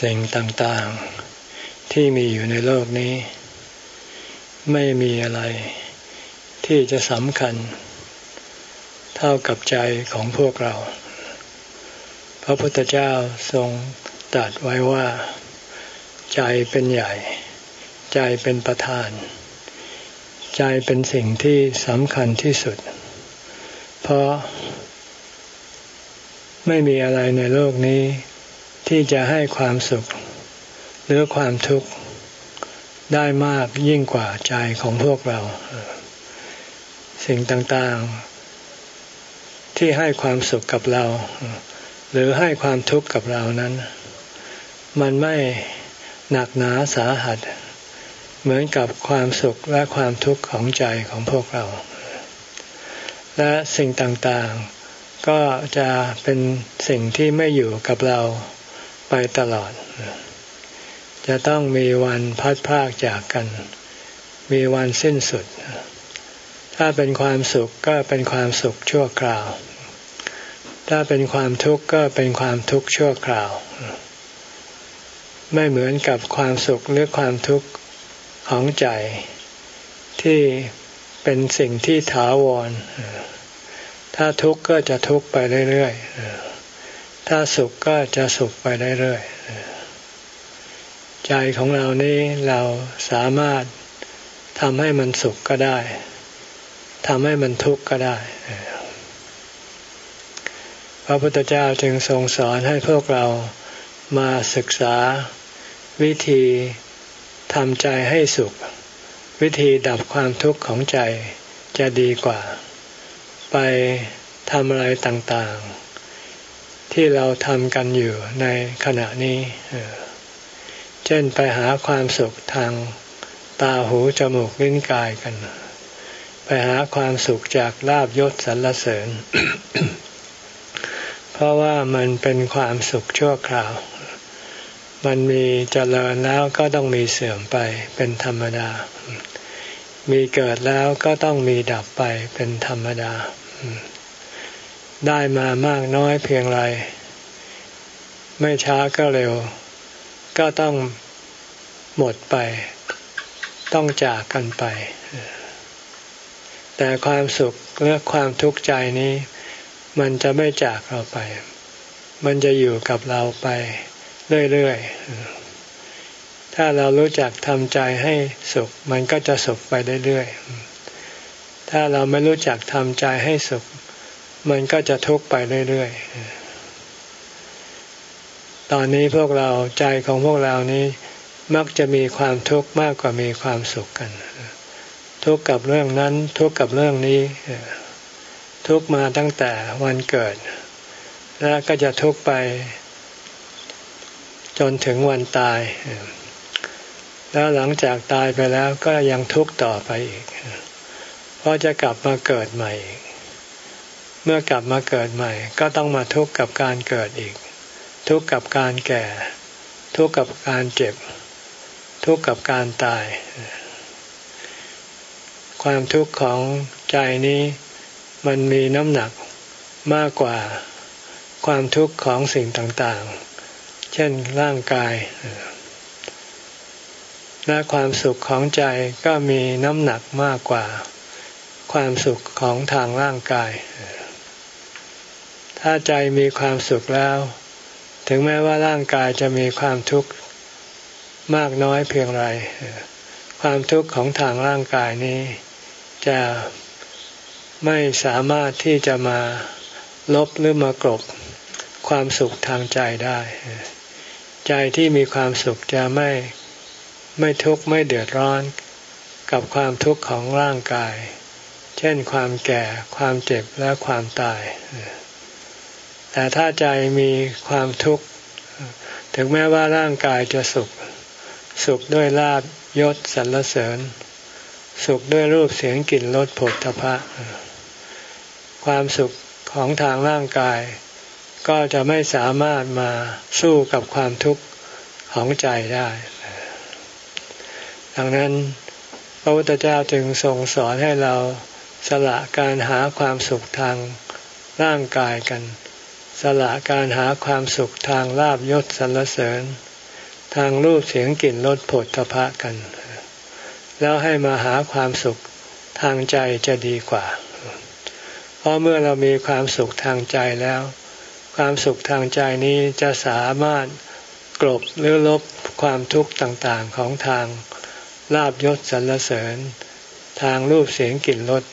สิ่งต่างๆ ที่มีอยู่ในโลกนี้ ไม่มีอะไรที่จะสำคัญ เท่ากับใจของพวกเรา พระพุทธเจ้าทรงตรัสไว้ว่า ใจเป็นใหญ่ ใจเป็นประธาน ใจเป็นสิ่งที่สำคัญที่สุด เพราะไม่มีอะไรในโลกนี้ ที่จะให้ความสุข หรือความทุกข์ได้มากยิ่งกว่าใจของพวกเรา สิ่งต่างๆ ที่ให้ความสุขกับเรา หรือให้ความทุกข์กับเรานั้น มันไม่หนักหนาสาหัส เหมือนกับความสุขและความทุกข์ของใจของพวกเรา และสิ่งต่างๆก็จะเป็นสิ่งที่ไม่อยู่กับเรา ไปตลอด จะต้องมีวันพัดพากจากกัน มีวันสิ้นสุด ถ้าเป็นความสุขก็เป็นความสุขชั่วคราว ถ้าเป็นความทุกข์ก็เป็นความทุกข์ชั่วคราว ไม่เหมือนกับความสุขหรือความทุกข์ของใจ ที่เป็นสิ่งที่ถาวร ถ้าทุกข์ก็จะทุกข์ไปเรื่อยๆ ถ้าสุขก็จะสุขไปเรื่อยๆใจของเรานี้เราสามารถทำให้มันสุขก็ได้ทำให้มันทุกข์ก็ได้ พระพุทธเจ้าจึงทรงสอนให้พวกเรามาศึกษาวิธีทำใจให้สุข วิธีดับความทุกข์ของใจจะดีกว่า ไปทำอะไรต่างๆ ที่เราทำกันอยู่ในขณะนี้ เช่นไปหาความสุขทางตาหูจมูกลิ้นกายกัน ไปหาความสุขจากลาบยศสรรเสริญ เพราะว่ามันเป็นความสุขชั่วคราว มันมีเจริญแล้วก็ต้องมีเสื่อมไปเป็นธรรมดา มีเกิดแล้วก็ต้องมีดับไปเป็นธรรมดา ได้มามากน้อยเพียงไร ไม่ช้าก็เร็ว ก็ต้องหมดไป ต้องจากกันไป แต่ความสุขและความทุกข์ใจนี้ มันจะไม่จากเราไป มันจะอยู่กับเราไป เรื่อยๆ ถ้าเรารู้จักทำใจให้สุข มันก็จะสุขไปเรื่อยๆ ถ้าเราไม่รู้จักทำใจให้สุข มันก็จะทุกข์ไปเรื่อยๆ ตอนนี้พวกเราใจของพวกเรานี้มักจะมีความทุกข์มากกว่ามีความสุขกัน ทุกข์กับเรื่องนั้น ทุกข์กับเรื่องนี้ ทุกข์มาตั้งแต่วันเกิด แล้วก็จะทุกข์ไป จนถึงวันตาย แล้วหลังจากตายไปแล้วก็ยังทุกข์ต่อไปอีก เพราะจะกลับมาเกิดใหม่อีก เมื่อกลับมาเกิดใหม่ ก็ต้องมาทุกข์กับการเกิดอีก ทุกข์กับการแก่ ทุกข์กับการเจ็บ ทุกข์กับการตาย ความทุกข์ของใจนี้มันมีน้ำหนักมากกว่าความทุกข์ของสิ่งต่างๆ เช่นร่างกายและความสุขของใจก็มีน้ำหนักมากกว่า ความสุขของทางร่างกาย ถ้าใจมีความสุขแล้ว ถึงแม้ว่าร่างกายจะมีความทุกข์มากน้อยเพียงไรความทุกข์ของทางร่างกายนี้ จะไม่สามารถที่จะมาลบหรือมากรบความสุขทางใจได้ ใจที่มีความสุขจะไม่ไม่ทุกข์ไม่เดือดร้อนกับความทุกข์ของร่างกาย เช่นความแก่ความเจ็บและความตาย แต่ถ้าใจมีความทุกข์ถึงแม้ว่าร่างกายจะสุข สุขด้วยลาบยศสรรเสริญ สุขด้วยรูปเสียงกลิ่นรสผลทพะ ความสุขของทางร่างกาย ก็จะไม่สามารถมาสู้กับความทุกข์ของใจได้ ดังนั้นพระพุทธเจ้าจึงทรงสอนให้เราสละการหาความสุขทางร่างกายกัน สละการหาความสุขทางลาบยศสรรเสริญ ทางรูปเสียงกลิ่นรสผลทพะกัน แล้วให้มาหาความสุขทางใจจะดีกว่า เพราะเมื่อเรามีความสุขทางใจแล้ว ความสุขทางใจนี้จะสามารถกลบหรือลบความทุกข์ต่างๆของทางลาบยศสรรเสริญ ทางรูปเสียงกลิ่นรส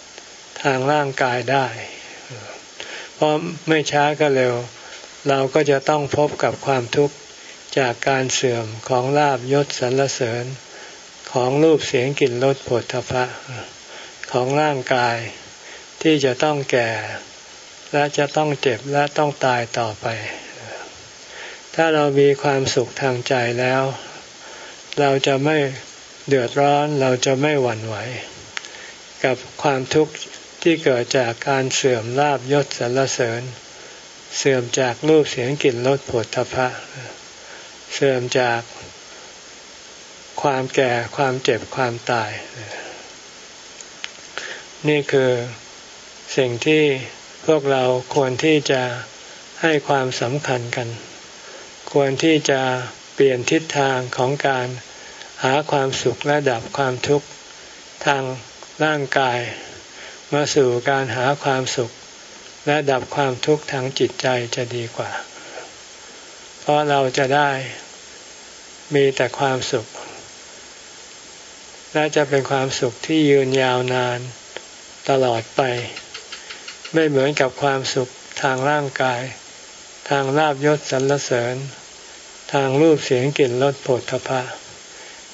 ทางร่างกายได้ ราะไม่ช้าก็เร็ว เราก็จะต้องพบกับความทุกข์จากการเสื่อมของลาบยศสรรเสริญ ของรูปเสียงกลิ่นรสผลทพะของร่างกายที่จะต้องแก่ และจะต้องเจ็บและต้องตายต่อไป ถ้าเรามีความสุขทางใจแล้ว เราจะไม่เดือดร้อนเราจะไม่หวั่นไหว กับความทุกข์ ที่เกิดจากการเสื่อมลาบยศสรรเสริญ เสื่อมจากรูปเสียงกลิ่นรสผลทพะ เสื่อมจากความแก่ความเจ็บความตาย นี่คือสิ่งที่พวกเราควรที่จะให้ความสำคัญกัน ควรที่จะเปลี่ยนทิศทางของการหาความสุขและดับความทุกข์ทางร่างกาย มาสู่การหาความสุข และดับความทุกข์ทางจิตใจจะดีกว่า เพราะเราจะได้มีแต่ความสุข และจะเป็นความสุขที่ยืนยาวนานตลอดไป ไม่เหมือนกับความสุขทางร่างกาย ทางลาบยศสรรเสริญ ทางรูปเสียงกลิ่นรสผลพะ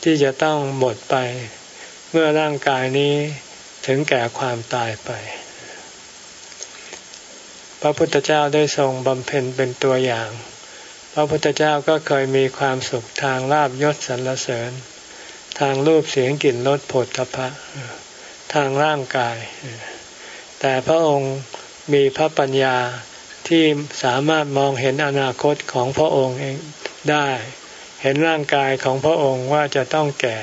ที่จะต้องหมดไป เมื่อร่างกายนี้ ถึงแก่ความตายไป พระพุทธเจ้าได้ทรงบำเพ็ญเป็นตัวอย่าง พระพุทธเจ้าก็เคยมีความสุขทางลาบยศสรรเสริญ ทางรูปเสียงกลิ่นรสผลพะทางร่างกาย แต่พระองค์มีพระปัญญาที่สามารถมองเห็นอนาคตของพระองค์เองได้ เห็นร่างกายของพระองค์ว่าจะต้องแก่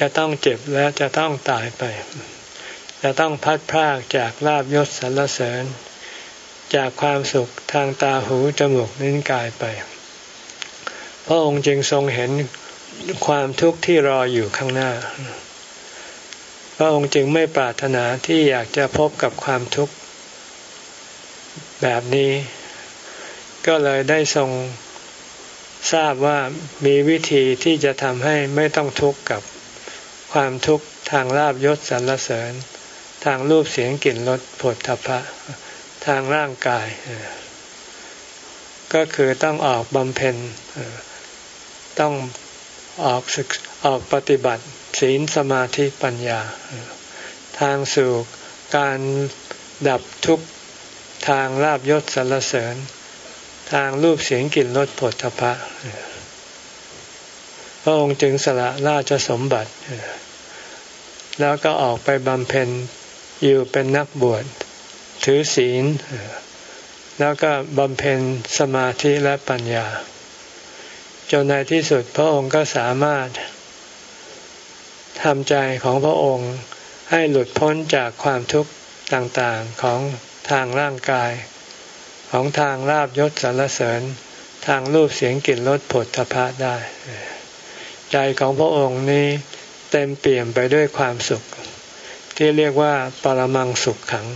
จะต้องเจ็บและจะต้องตายไป จะต้องพัดพรากจากลาบยศสรรเสริญ จากความสุขทางตาหูจมูกนิ้นกายไป พระองค์จึงทรงเห็นความทุกข์ที่รออยู่ข้างหน้า พระองค์จึงไม่ปรารถนาที่อยากจะพบกับความทุกข์แบบนี้ ก็เลยได้ทรงทราบว่ามีวิธีที่จะทำให้ไม่ต้องทุกข์กับ ความทุกข์ทางลาบยศสรรเสริญ ทางรูปเสียงกลิ่นรสผลทพะ ทางร่างกาย ก็คือต้องออกบำเพ็ญต้องออกศึกออกปฏิบัติ ศีลสมาธิปัญญา ทางสู่การดับทุกข์ทางลาบยศสรรเสริญ ทางรูปเสียงกลิ่นรสผลทพะ พระองค์จึงสละราชสมบัติ แล้วก็ออกไปบำเพ็ญอยู่เป็นนักบวช ถือศีล แล้วก็บำเพ็ญสมาธิและปัญญา จนในที่สุดพระองค์ก็สามารถทำใจของพระองค์ให้หลุดพ้นจากความทุกข์ต่างๆของทางร่างกาย ของทางลาบยศสรรเสริญ ทางรูปเสียงกลิ่นรสผลทพะได้ ใจของพระองค์นี้เต็มเปี่ยมไปด้วยความสุข ที่เรียกว่าปรมังสุขขัง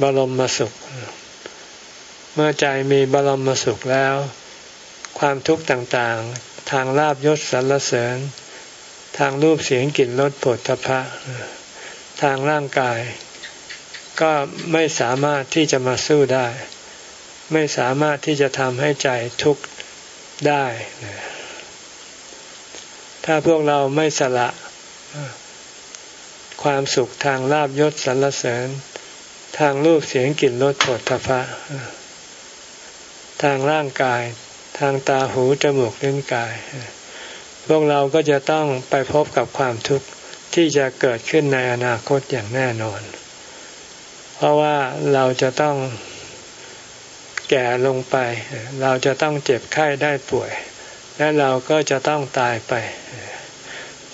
บรมมสุข เมื่อใจมีบรมมสุขแล้ว ความทุกข์ต่างๆ ทางลาบยศสรรเสริญ ทางรูปเสียงกลิ่นรสผลทพะ ทางร่างกาย ก็ไม่สามารถที่จะมาสู้ได้ ไม่สามารถที่จะทำให้ใจทุกข์ได้ ถ้าพวกเราไม่สละความสุขทางลาบยศสรรเสริญ ทางรูปเสียงกลิ่นรสผลทพะทางร่างกาย ทางตาหูจมูกลิ้นกาย พวกเราก็จะต้องไปพบกับความทุกข์ที่จะเกิดขึ้นในอนาคตอย่างแน่นอน เพราะว่าเราจะต้องแก่ลงไป เราจะต้องเจ็บไข้ได้ป่วย และเราก็จะต้องตายไป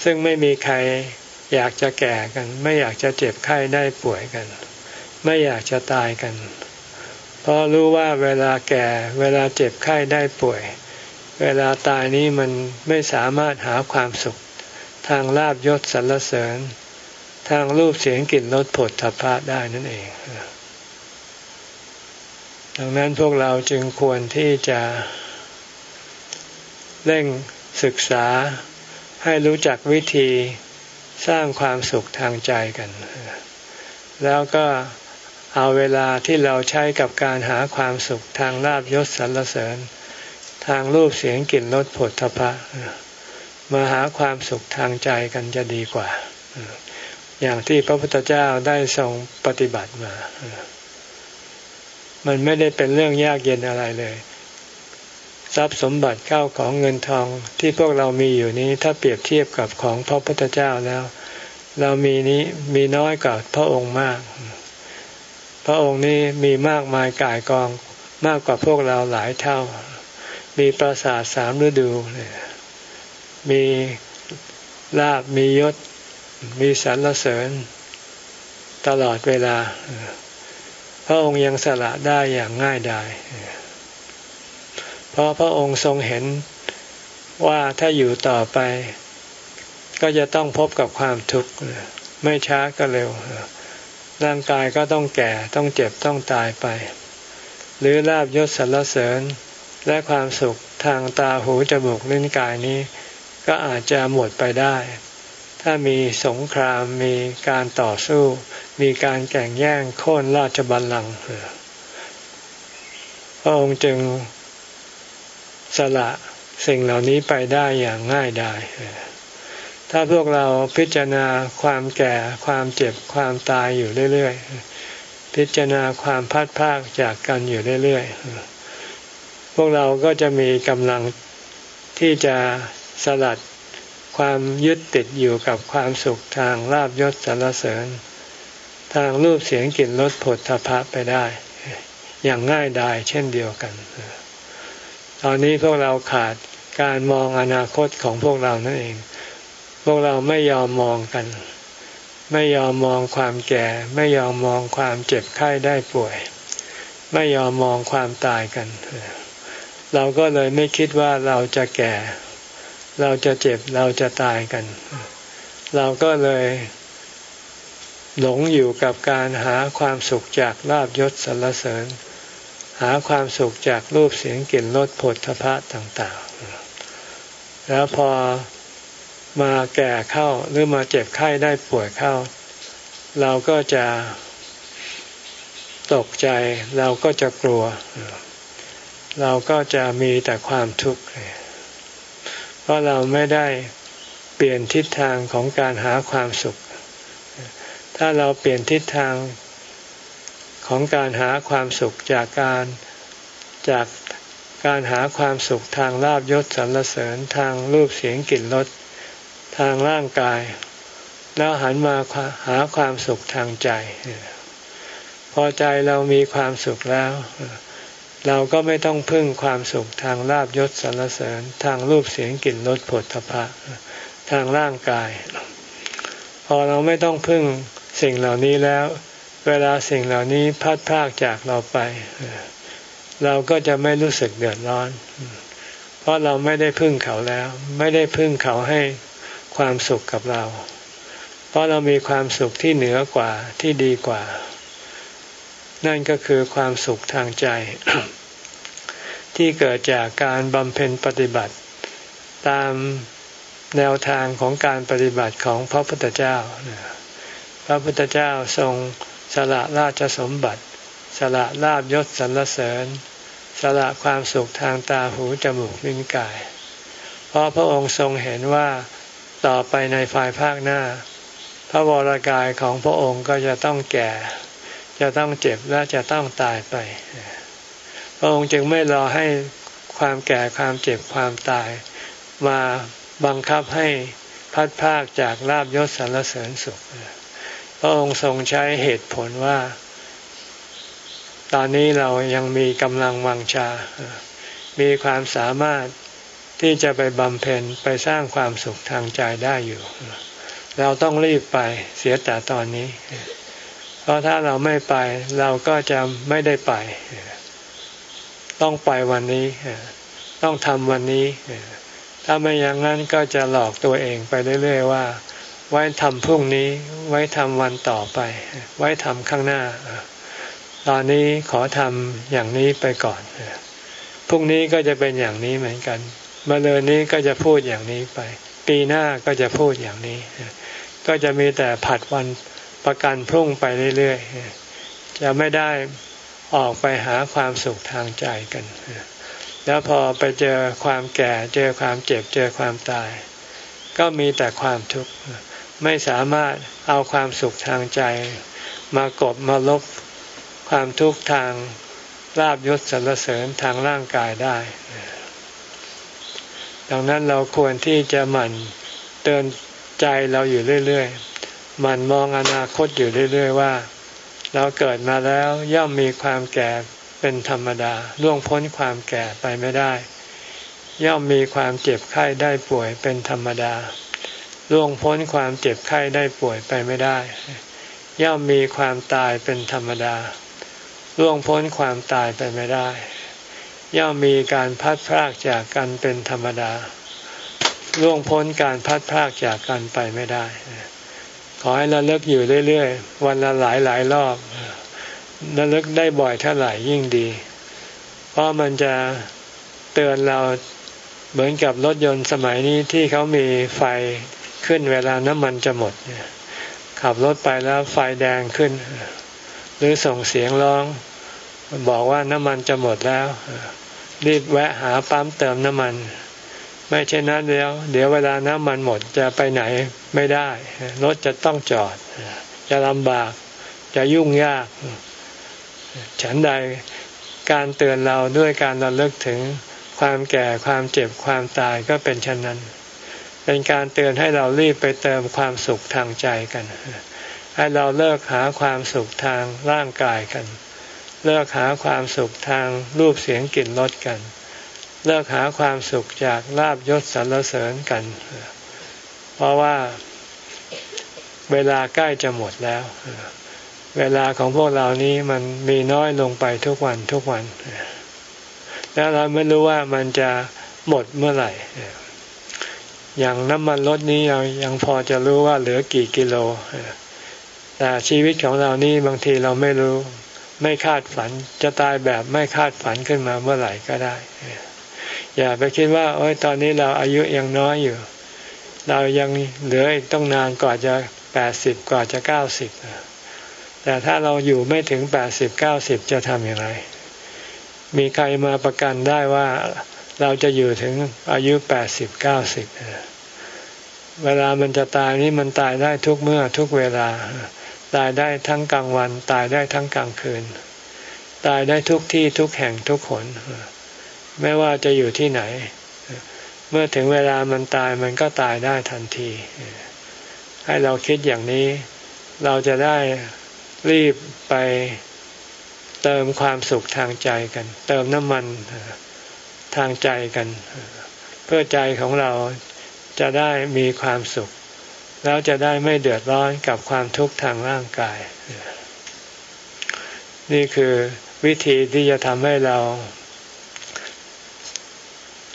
ซึ่งไม่มีใครอยากจะแก่กัน ไม่อยากจะเจ็บไข้ได้ป่วยกัน ไม่อยากจะตายกัน เพราะรู้ว่าเวลาแก่ เวลาเจ็บไข้ได้ป่วย เวลาตายนี้มันไม่สามารถหาความสุข ทางลาบยศสรรเสริญ ทางรูปเสียงกลิ่นรสผลทพะได้นั่นเอง ดังนั้นพวกเราจึงควรที่จะ เร่งศึกษาให้รู้จักวิธีสร้างความสุขทางใจกัน แล้วก็เอาเวลาที่เราใช้กับการหาความสุขทางลาบยศสรรเสริญ ทางรูปเสียงกลิ่นรสผลทพะมาหาความสุขทางใจกันจะดีกว่า อย่างที่พระพุทธเจ้าได้ทรงปฏิบัติมา มันไม่ได้เป็นเรื่องยากเย็นอะไรเลย ทรัพย์สมบัติเข้าของเงินทองที่พวกเรามีอยู่นี้ถ้าเปรียบเทียบกับของพระพุทธเจ้าแล้ว เรามีนี้มีน้อยกว่าพระองค์มาก พระองค์นี้มีมากมายกายกองมากกว่าพวกเราหลายเท่า มีปราสาทสามฤดู มีลาบมียศ มีสรรเสริญ ตลอดเวลา พระองค์ยังสละได้อย่างง่ายดาย ราะพระองค์ทรงเห็นว่าถ้าอยู่ต่อไป ก็จะต้องพบกับความทุกข์ไม่ช้าก็เร็ว ร่างกายก็ต้องแก่ต้องเจ็บต้องตายไป หรือลาบยศสรรเสริญและความสุขทางตาหูจมูกลิ้นกายนี้ ก็อาจจะหมดไปได้ ถ้ามีสงครามมีการต่อสู้ มีการแข่งแย่งโค่นราชบัลลังก์พระองค์จึง สละสิ่งเหล่านี้ไปได้อย่างง่ายดายถ้าพวกเราพิจารณาความแก่ความเจ็บความตายอยู่เรื่อยๆ พิจารณาความพัดพากจากกันอยู่เรื่อยๆ พวกเราก็จะมีกำลังที่จะสลัดความยึดติดอยู่กับความสุขทางลาบยศสรรเสริญ ทางรูปเสียงกลิ่นรสผลทพะไปได้ อย่างง่ายดายเช่นเดียวกัน ตอนนี้พวกเราขาดการมองอนาคตของพวกเรานั่นเอง พวกเราไม่ยอมมองกัน ไม่ยอมมองความแก่ ไม่ยอมมองความเจ็บไข้ได้ป่วย ไม่ยอมมองความตายกัน เราก็เลยไม่คิดว่าเราจะแก่ เราจะเจ็บเราจะตายกัน เราก็เลยหลงอยู่กับการหาความสุขจากลาบยศสรรเสริญ หาความสุขจากรูปเสียงกลิ่นรสผลทพะต่างๆ แล้วพอมาแก่เข้าหรือมาเจ็บไข้ได้ป่วยเข้า เราก็จะตกใจเราก็จะกลัว เราก็จะมีแต่ความทุกข์เพราะเราไม่ได้เปลี่ยนทิศทางของการหาความสุข ถ้าเราเปลี่ยนทิศทาง ของการหาความสุขจากการจากการหาความสุขทางลาบยศสรรเสริญทางรูปเสียงกลิ่นรสทางร่างกาย แล้วหันมาหาความสุขทางใจ พอใจเรามีความสุขแล้ว เราก็ไม่ต้องพึ่งความสุขทางลาบยศสรรเสริญ ทางรูปเสียงกลิ่นรสผลทพะทางร่างกาย พอเราไม่ต้องพึ่งสิ่งเหล่านี้แล้ว เวลาสิ่งเหล่านี้พัดพากจากเราไป เราก็จะไม่รู้สึกเดือดร้อน เพราะเราไม่ได้พึ่งเขาแล้ว ไม่ได้พึ่งเขาให้ความสุขกับเรา เพราะเรามีความสุขที่เหนือกว่าที่ดีกว่า นั่นก็คือความสุขทางใจ ที่เกิดจากการบำเพ็ญปฏิบัติ ตามแนวทางของการปฏิบัติของพระพุทธเจ้า พระพุทธเจ้าทรง สละราชสมบัติ สละลาบยศสรรเสริญ สละความสุขทางตาหูจมูกลิ้นกาย เพราะพระองค์ทรงเห็นว่าต่อไปในฝ่ายภาคหน้า พระวรากายของพระองค์ก็จะต้องแก่ จะต้องเจ็บและจะต้องตายไป พระองค์จึงไม่รอให้ความแก่ความเจ็บความตาย มาบังคับให้พัดภาคจากลาบยศสรรเสริญสุข พระองค์ทรงใช้เหตุผลว่า ตอนนี้เรายังมีกำลังวังชา มีความสามารถที่จะไปบำเพ็ญไปสร้างความสุขทางใจได้อยู่ เราต้องรีบไปเสียแต่ตอนนี้ เพราะถ้าเราไม่ไปเราก็จะไม่ได้ไป ต้องไปวันนี้ ต้องทำวันนี้ ถ้าไม่อย่างนั้นก็จะหลอกตัวเองไปเรื่อยๆว่า ไว้ทำพรุ่งนี้ ไว้ทำวันต่อไป ไว้ทำข้างหน้า ตอนนี้ขอทำอย่างนี้ไปก่อนพรุ่งนี้ก็จะเป็นอย่างนี้เหมือนกันมาเลยนี้ก็จะพูดอย่างนี้ไป ปีหน้าก็จะพูดอย่างนี้ ก็จะมีแต่ผัดวันประกันพรุ่งไปเรื่อยๆ จะไม่ได้ออกไปหาความสุขทางใจกัน แล้วพอไปเจอความแก่ เจอความเจ็บ เจอความตาย ก็มีแต่ความทุกข์ ไม่สามารถเอาความสุขทางใจ มากบมาลบความทุกข์ทางลาบยศสรรเสริญทางร่างกายได้ ดังนั้นเราควรที่จะหมั่นเตือนใจเราอยู่เรื่อยๆหมั่นมองอนาคตอยู่เรื่อยๆว่า เราเกิดมาแล้วย่อมมีความแก่เป็นธรรมดาล่วงพ้นความแก่ไปไม่ได้ ย่อมมีความเจ็บไข้ได้ป่วยเป็นธรรมดา ล่วงพ้นความเจ็บไข้ได้ป่วยไปไม่ได้ ย่อมมีความตายเป็นธรรมดา ล่วงพ้นความตายไปไม่ได้ ย่อมมีการพัดพรากจากกันเป็นธรรมดา ล่วงพ้นการพัดพรากจากกันไปไม่ได้ ขอให้ระลึกอยู่เรื่อยๆ วันละหลายหลายรอบระลึกได้บ่อยเท่าไหร่ยิ่งดี เพราะมันจะเตือนเราเหมือนกับรถยนต์สมัยนี้ที่เขามีไฟ ขึ้นเวลาน้ำมันจะหมด ขับรถไปแล้วไฟแดงขึ้น หรือส่งเสียงร้อง บอกว่าน้ำมันจะหมดแล้ว รีบแวะหาปั๊มเติมน้ำมัน ไม่เช่นนั้นเดี๋ยวเดี๋ยวเวลาน้ำมันหมดจะไปไหนไม่ได้ รถจะต้องจอด จะลำบาก จะยุ่งยาก ฉันใดการเตือนเราด้วยการระลึกถึงความแก่ความเจ็บความตายก็เป็นเช่นนั้น เป็นการเตือนให้เรารีบไปเติมความสุขทางใจกัน ให้เราเลิกหาความสุขทางร่างกายกัน เลิกหาความสุขทางรูปเสียงกลิ่นรสกัน เลิกหาความสุขจากลาบยศสรรเสริญกัน เพราะว่าเวลาใกล้จะหมดแล้ว เวลาของพวกเรานี้มันมีน้อยลงไปทุกวันทุกวัน แล้วเราไม่รู้ว่ามันจะหมดเมื่อไหร่ อย่างน้ำมันรถนี้เรายังพอจะรู้ว่าเหลือกี่กิโลแต่ชีวิตของเรานี่บางทีเราไม่รู้ ไม่คาดฝันจะตายแบบไม่คาดฝันขึ้นมาเมื่อไหร่ก็ได้ อย่าไปคิดว่าโอ้ยตอนนี้เราอายุยังน้อยอยู่ เรายังเหลืออีกต้องนานกว่าจะแปดสิบกว่าจะเก้าสิบแต่ถ้าเราอยู่ไม่ถึงแปดสิบเก้าสิบจะทำอย่างไร มีใครมาประกันได้ว่า เราจะอยู่ถึงอายุแปดสิบเก้าสิบเวลามันจะตายนี่มันตายได้ทุกเมื่อทุกเวลา ตายได้ทั้งกลางวัน ตายได้ทั้งกลางคืน ตายได้ทุกที่ทุกแห่งทุกคนไม่ว่าจะอยู่ที่ไหน เมื่อถึงเวลามันตายมันก็ตายได้ทันที ให้เราคิดอย่างนี้ เราจะได้รีบไปเติมความสุขทางใจกัน เติมน้ำมัน ทางใจกัน เพื่อใจของเราจะได้มีความสุข แล้วจะได้ไม่เดือดร้อนกับความทุกข์ทางร่างกาย นี่คือวิธีที่จะทำให้เรา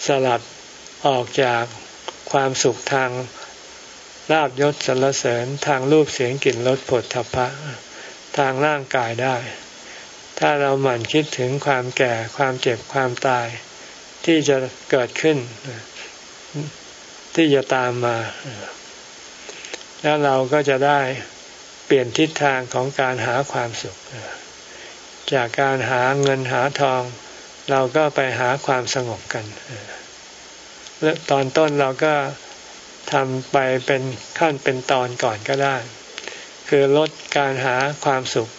สลัดออกจากความสุขทางลาบยศสรรเสริญทางรูปเสียงกลิ่นรสผลทพะทางร่างกายได้ ถ้าเราหมั่นคิดถึงความแก่ความเจ็บความตาย ที่จะเกิดขึ้น ที่จะตามมา แล้วเราก็จะได้เปลี่ยนทิศทางของการหาความสุข จากการหาเงินหาทอง เราก็ไปหาความสงบกันตอนต้นเราก็ทำไปเป็นขั้นเป็นตอนก่อนก็ได้ คือลดการหาความสุข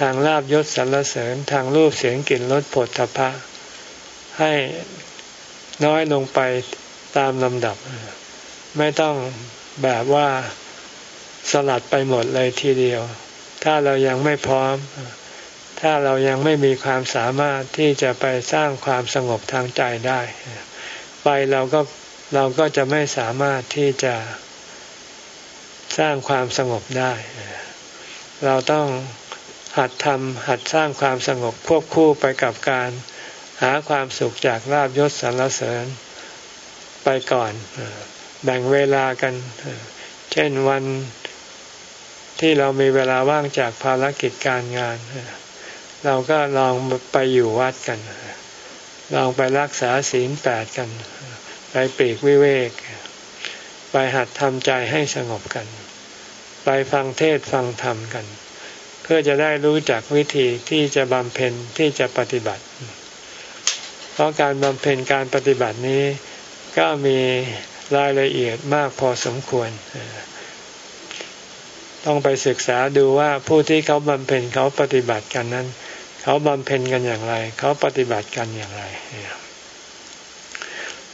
ทางลาบยศสรรเสริญทางรูปเสียงกลิ่นรสผลทพะให้ น้อยลงไปตามลำดับ ไม่ต้องแบบว่าสลัดไปหมดเลยทีเดียว ถ้าเรายังไม่พร้อม ถ้าเรายังไม่มีความสามารถที่จะไปสร้างความสงบทางใจได้ ไปเราก็เราก็จะไม่สามารถที่จะสร้างความสงบได้ เราต้องหัดทำหัดสร้างความสงบควบคู่ไปกับการ หาความสุขจากลาบยศสรรเสริญไปก่อน แบ่งเวลากัน เช่นวันที่เรามีเวลาว่างจากภารกิจการงาน เราก็ลองไปอยู่วัดกัน ลองไปรักษาศีลแปดกัน ไปปีกวิเวก ไปหัดทำใจให้สงบกัน ไปฟังเทศฟังธรรมกัน เพื่อจะได้รู้จักวิธีที่จะบำเพ็ญที่จะปฏิบัติ ราะการบำเพ็ญการปฏิบัตินี้ ก็มีรายละเอียดมากพอสมควร ต้องไปศึกษาดูว่าผู้ที่เขาบำเพ็ญเขาปฏิบัติกันนั้น เขาบำเพ็ญกันอย่างไร เขาปฏิบัติกันอย่างไร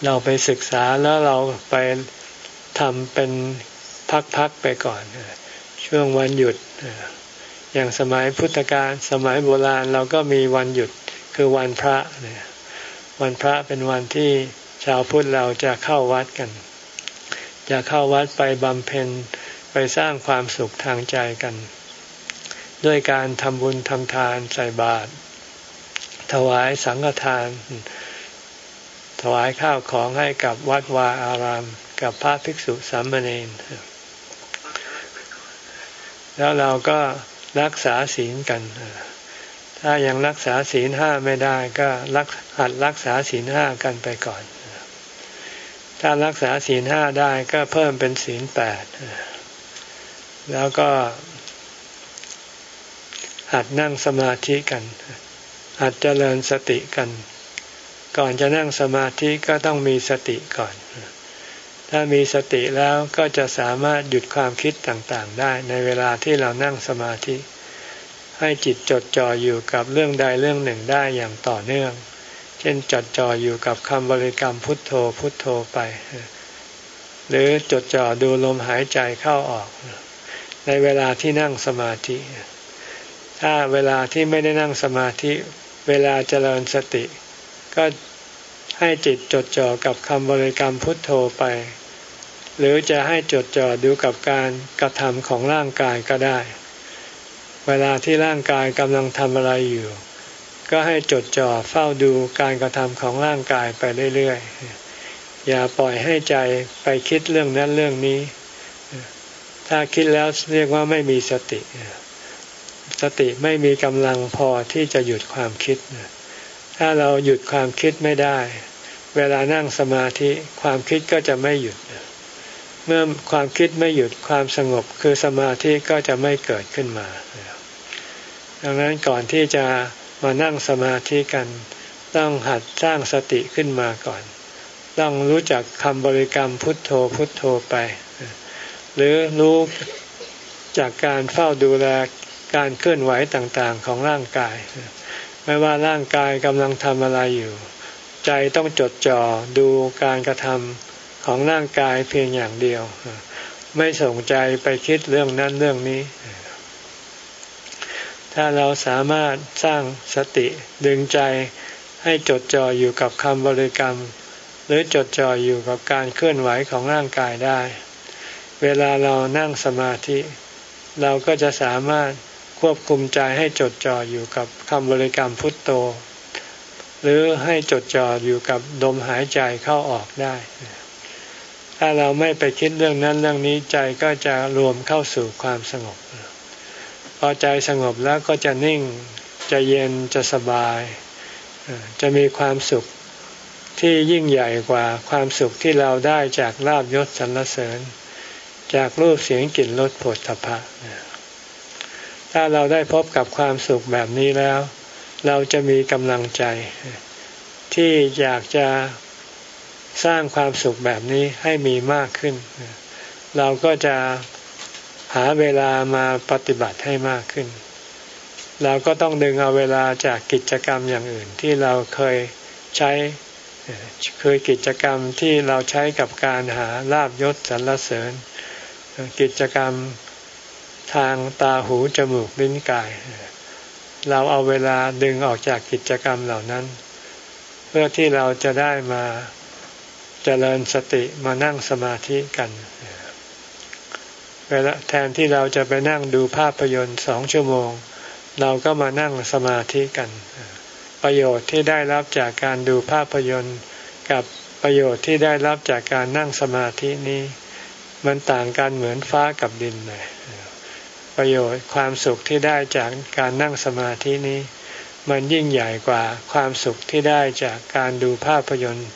เราไปศึกษาแล้วเราไปทำเป็นพักๆไปก่อน ช่วงวันหยุด อย่างสมัยพุทธกาลสมัยโบราณเราก็มีวันหยุดคือวันพระ วันพระเป็นวันที่ชาวพุทธเราจะเข้าวัดกัน จะเข้าวัดไปบำเพ็ญไปสร้างความสุขทางใจกัน ด้วยการทำบุญทำทานใส่บาตรถวายสังฆทาน ถวายข้าวของให้กับวัดวาอาราม กับพระภิกษุสามเณรแล้วเราก็รักษาศีลกัน ถ้ายังรักษาศีลห้าไม่ได้ก็รักหัดรักษาศีลห้ากันไปก่อน ถ้ารักษาศีลห้าได้ก็เพิ่มเป็นศีลแปดแล้วก็ หัดนั่งสมาธิกัน หัดเจริญสติกัน ก่อนจะนั่งสมาธิก็ต้องมีสติก่อน ถ้ามีสติแล้วก็จะสามารถหยุดความคิดต่างๆ ได้ในเวลาที่เรานั่งสมาธิ ให้จิตจดจ่ออยู่กับเรื่องใดเรื่องหนึ่งได้อย่างต่อเนื่อง เช่นจดจ่ออยู่กับคำบริกรรมพุทโธพุทโธไป หรือจดจ่อดูลมหายใจเข้าออก ในเวลาที่นั่งสมาธิ ถ้าเวลาที่ไม่ได้นั่งสมาธิ เวลาเจริญสติ ก็ให้จิตจดจ่อกับคำบริกรรมพุทโธไป หรือจะให้จดจ่อดูกับการกระทำของร่างกายก็ได้ เวลาที่ร่างกายกำลังทำอะไรอยู่ ก็ให้จดจ่อเฝ้าดูการกระทำของร่างกายไปเรื่อยๆ อย่าปล่อยให้ใจไปคิดเรื่องนั้นเรื่องนี้ ถ้าคิดแล้วเรียกว่าไม่มีสติ สติไม่มีกำลังพอที่จะหยุดความคิด ถ้าเราหยุดความคิดไม่ได้ เวลานั่งสมาธิความคิดก็จะไม่หยุดเมื่อความคิดไม่หยุดความสงบคือสมาธิก็จะไม่เกิดขึ้นมา ดังนั้นก่อนที่จะมานั่งสมาธิกัน ต้องหัดสร้างสติขึ้นมาก่อน ต้องรู้จักคำบริกรรมพุทโธพุทโธไป หรือรู้จากการเฝ้าดูแลการเคลื่อนไหวต่างๆของร่างกาย ไม่ว่าร่างกายกำลังทำอะไรอยู่ ใจต้องจดจ่อดูการกระทำของร่างกายเพียงอย่างเดียว ไม่ส่งใจไปคิดเรื่องนั้นเรื่องนี้ ถ้าเราสามารถสร้างสติดึงใจให้จดจ่ออยู่กับคำบริกรรม หรือจดจ่ออยู่กับการเคลื่อนไหวของร่างกายได้ เวลาเรานั่งสมาธิ เราก็จะสามารถควบคุมใจให้จดจ่ออยู่กับคำบริกรรมพุทโธ หรือให้จดจ่ออยู่กับลมหายใจเข้าออกได้ ถ้าเราไม่ไปคิดเรื่องนั้นเรื่องนี้ใจก็จะรวมเข้าสู่ความสงบ พอใจสงบแล้วก็จะนิ่งจะเย็นจะสบาย จะมีความสุขที่ยิ่งใหญ่กว่าความสุขที่เราได้จากลาบยศสรรเสริญ จากรูปเสียงกลิ่นรสผลทพะถ้าเราได้พบกับความสุขแบบนี้แล้ว เราจะมีกำลังใจ ที่อยากจะสร้างความสุขแบบนี้ให้มีมากขึ้น เราก็จะ หาเวลามาปฏิบัติให้มากขึ้น เราก็ต้องดึงเอาเวลาจากกิจกรรมอย่างอื่นที่เราเคยใช้เคยกิจกรรมที่เราใช้กับการหาลาบยศสรรเสริญ กิจกรรมทางตาหูจมูกลิ้นกาย เราเอาเวลาดึงออกจากกิจกรรมเหล่านั้น เพื่อที่เราจะได้มาเจริญสติมานั่งสมาธิกันเวลาแทนที่เราจะไปนั่งดูภาพยนตร์สองชั่วโมง เราก็มานั่งสมาธิกัน ประโยชน์ที่ได้รับจากการดูภาพยนตร์ กับประโยชน์ที่ได้รับจากการนั่งสมาธินี้ มันต่างกันเหมือนฟ้ากับดินเลยประโยชน์ความสุขที่ได้จากการนั่งสมาธินี้ มันยิ่งใหญ่กว่าความสุขที่ได้จากการดูภาพยนตร์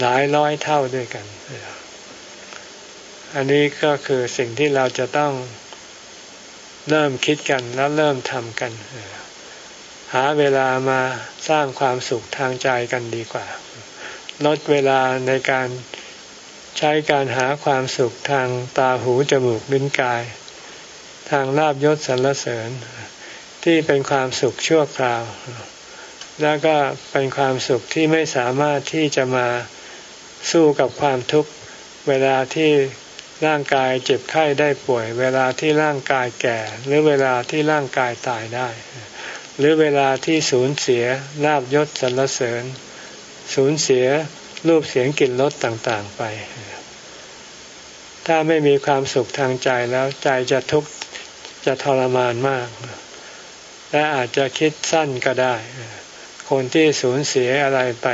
หลายร้อยเท่าด้วยกัน อันนี้ก็คือสิ่งที่เราจะต้องเริ่มคิดกันแล้วเริ่มทำกัน หาเวลามาสร้างความสุขทางใจกันดีกว่า ลดเวลาในการใช้การหาความสุขทางตาหูจมูกลิ้นกาย ทางลาบยศสรรเสริญ ที่เป็นความสุขชั่วคราว แล้วก็เป็นความสุขที่ไม่สามารถที่จะมาสู้กับความทุกข์เวลาที่ ร่างกายเจ็บไข้ได้ป่วย เวลาที่ร่างกายแก่ หรือเวลาที่ร่างกายตายได้ หรือเวลาที่สูญเสียลาบยศสรรเสริญ สูญเสียรูปเสียงกลิ่นรสต่างๆไป ถ้าไม่มีความสุขทางใจแล้วใจจะทุกข์จะทรมานมาก และอาจจะคิดสั้นก็ได้ คนที่สูญเสียอะไรไป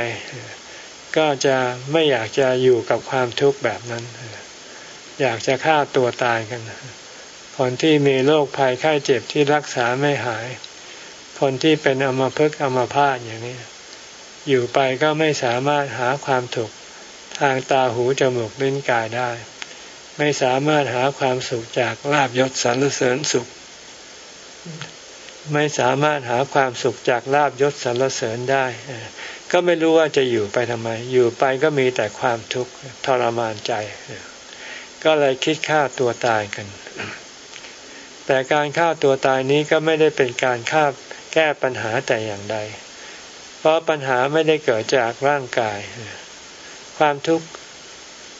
ก็จะไม่อยากจะอยู่กับความทุกข์แบบนั้น อยากจะฆ่าตัวตายกัน คนที่มีโรคภัยไข้เจ็บที่รักษาไม่หาย คนที่เป็นอมภพอมพาตอย่างนี้ อยู่ไปก็ไม่สามารถหาความถูกทางตาหูจมูกลิ้นกายได้ ไม่สามารถหาความสุขจากลาบยศสรรเสริญสุข ไม่สามารถหาความสุขจากลาบยศสรรเสริญได้ ก็ไม่รู้ว่าจะอยู่ไปทำไม อยู่ไปก็มีแต่ความทุกข์ทรมานใจ ก็เลยคิดฆ่าตัวตายกัน แต่การฆ่าตัวตายนี้ก็ไม่ได้เป็นการฆ่าแก้ปัญหาแต่อย่างใด เพราะปัญหาไม่ได้เกิดจากร่างกาย ความทุกข์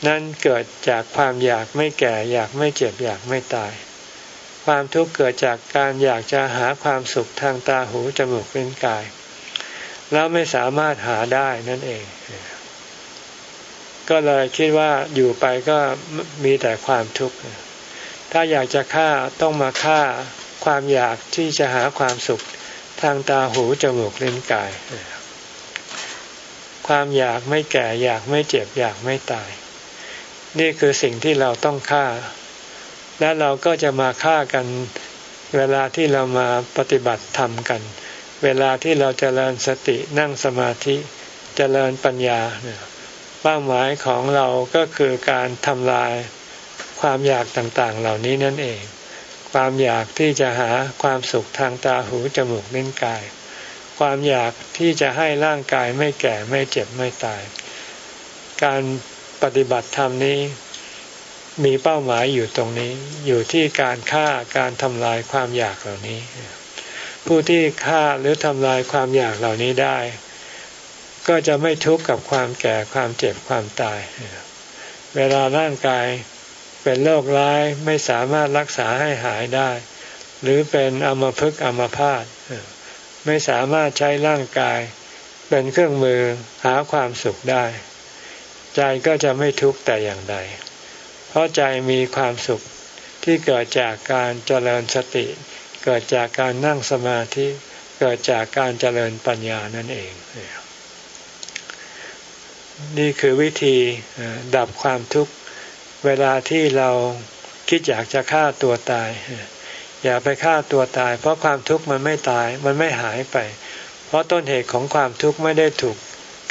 นั้นเกิดจากความอยากไม่แก่ อยากไม่เจ็บอยากไม่ตาย ความทุกข์เกิดจากการอยากจะหาความสุขทางตาหูจมูกลิ้นกาย แล้วไม่สามารถหาได้นั่นเอง ก็เลยคิดว่าอยู่ไปก็มีแต่ความทุกข์ ถ้าอยากจะฆ่าต้องมาฆ่าความอยากที่จะหาความสุขทางตาหูจมูกลิ้นกาย ความอยากไม่แก่อยากไม่เจ็บอยากไม่ตาย นี่คือสิ่งที่เราต้องฆ่า และเราก็จะมาฆ่ากันเวลาที่เรามาปฏิบัติธรรมกัน เวลาที่เราจเจริญสตินั่งสมาธิจเจริญปัญญาเนี่ย เป้าหมายของเราก็คือการทำลายความอยากต่างๆ เหล่านี้นั่นเอง ความอยากที่จะหาความสุขทางตาหูจมูกลิ้นกาย ความอยากที่จะให้ร่างกายไม่แก่ไม่เจ็บไม่ตาย การปฏิบัติธรรมนี้มีเป้าหมายอยู่ตรงนี้ อยู่ที่การฆ่าการทำลายความอยากเหล่านี้ ผู้ที่ฆ่าหรือทำลายความอยากเหล่านี้ได้ ก็จะไม่ทุกข์กับความแก่ความเจ็บความตาย เวลาร่างกายเป็นโรคร้ายไม่สามารถรักษาให้หายได้ หรือเป็นอมภพอมพาตไม่สามารถใช้ร่างกาย เป็นเครื่องมือหาความสุขได้ ใจก็จะไม่ทุกข์แต่อย่างใด เพราะใจมีความสุขที่เกิดจากการเจริญสติ เกิดจากการนั่งสมาธิ เกิดจากการเจริญปัญญานั่นเอง นี่คือวิธีดับความทุกข์เวลาที่เราคิดอยากจะฆ่าตัวตาย อย่าไปฆ่าตัวตาย เพราะความทุกข์มันไม่ตายมันไม่หายไป เพราะต้นเหตุของความทุกข์ไม่ได้ถูก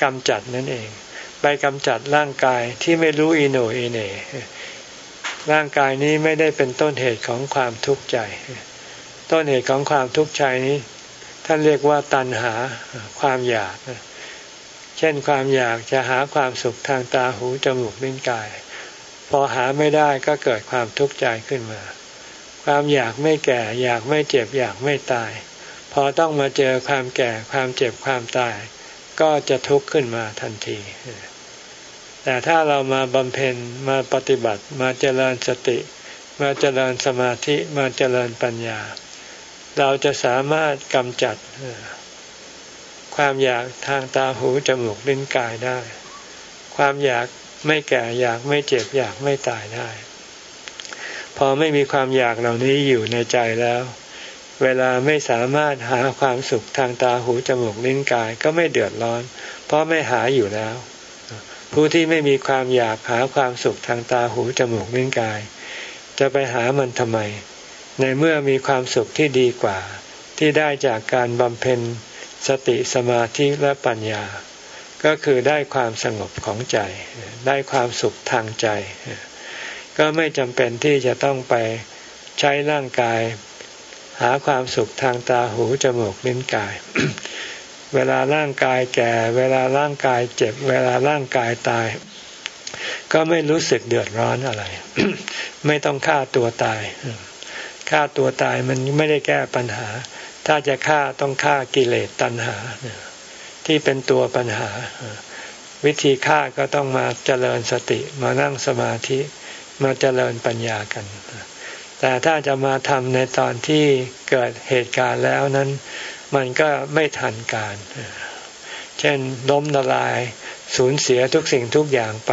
กำจัดนั่นเอง ไปกำจัดร่างกายที่ไม่รู้อีโนอีเนร่างกายนี้ไม่ได้เป็นต้นเหตุของความทุกข์ใจ ต้นเหตุของความทุกข์ใจนี้ ท่านเรียกว่าตัณหาความอยาก ช่นความอยากจะหาความสุขทางตาหูจมูกลิ้นกาย พอหาไม่ได้ก็เกิดความทุกข์ใจขึ้นมา ความอยากไม่แก่อยากไม่เจ็บอยากไม่ตาย พอต้องมาเจอความแก่ความเจ็บความตาย ก็จะทุกข์ขึ้นมาทันที แต่ถ้าเรามาบำเพ็ญมาปฏิบัติมาเจริญสติ มาเจริญสมาธิมาเจริญปัญญา เราจะสามารถกำจัด ความอยากทางตาหูจมูกลิ้นกายได้ ความอยากไม่แก่อยากไม่เจ็บอยากไม่ตายได้ พอไม่มีความอยากเหล่านี้อยู่ในใจแล้ว เวลาไม่สามารถหาความสุขทางตาหูจมูกลิ้นกายก็ไม่เดือดร้อน เพราะไม่หาอยู่แล้ว ผู้ที่ไม่มีความอยากหาความสุขทางตาหูจมูกลิ้นกาย จะไปหามันทำไม ในเมื่อมีความสุขที่ดีกว่า ที่ได้จากการบำเพ็ญ สติสมาธิและปัญญา ก็คือได้ความสงบของใจ ได้ความสุขทางใจ ก็ไม่จำเป็นที่จะต้องไปใช้ร่างกาย หาความสุขทางตาหูจมูกลิ้นกาย เวลาร่างกายแก่ เวลาร่างกายเจ็บ เวลาร่างกายตาย ก็ไม่รู้สึกเดือดร้อนอะไร ไม่ต้องฆ่าตัวตายฆ่าตัวตายมันไม่ได้แก้ปัญหา ถ้าจะฆ่าต้องฆ่ากิเลสตัณหา ที่เป็นตัวปัญหา วิธีฆ่าก็ต้องมาเจริญสติมานั่งสมาธิมาเจริญปัญญากัน แต่ถ้าจะมาทำในตอนที่เกิดเหตุการณ์แล้วนั้น มันก็ไม่ทันการ เช่นล้มละลายสูญเสียทุกสิ่งทุกอย่างไป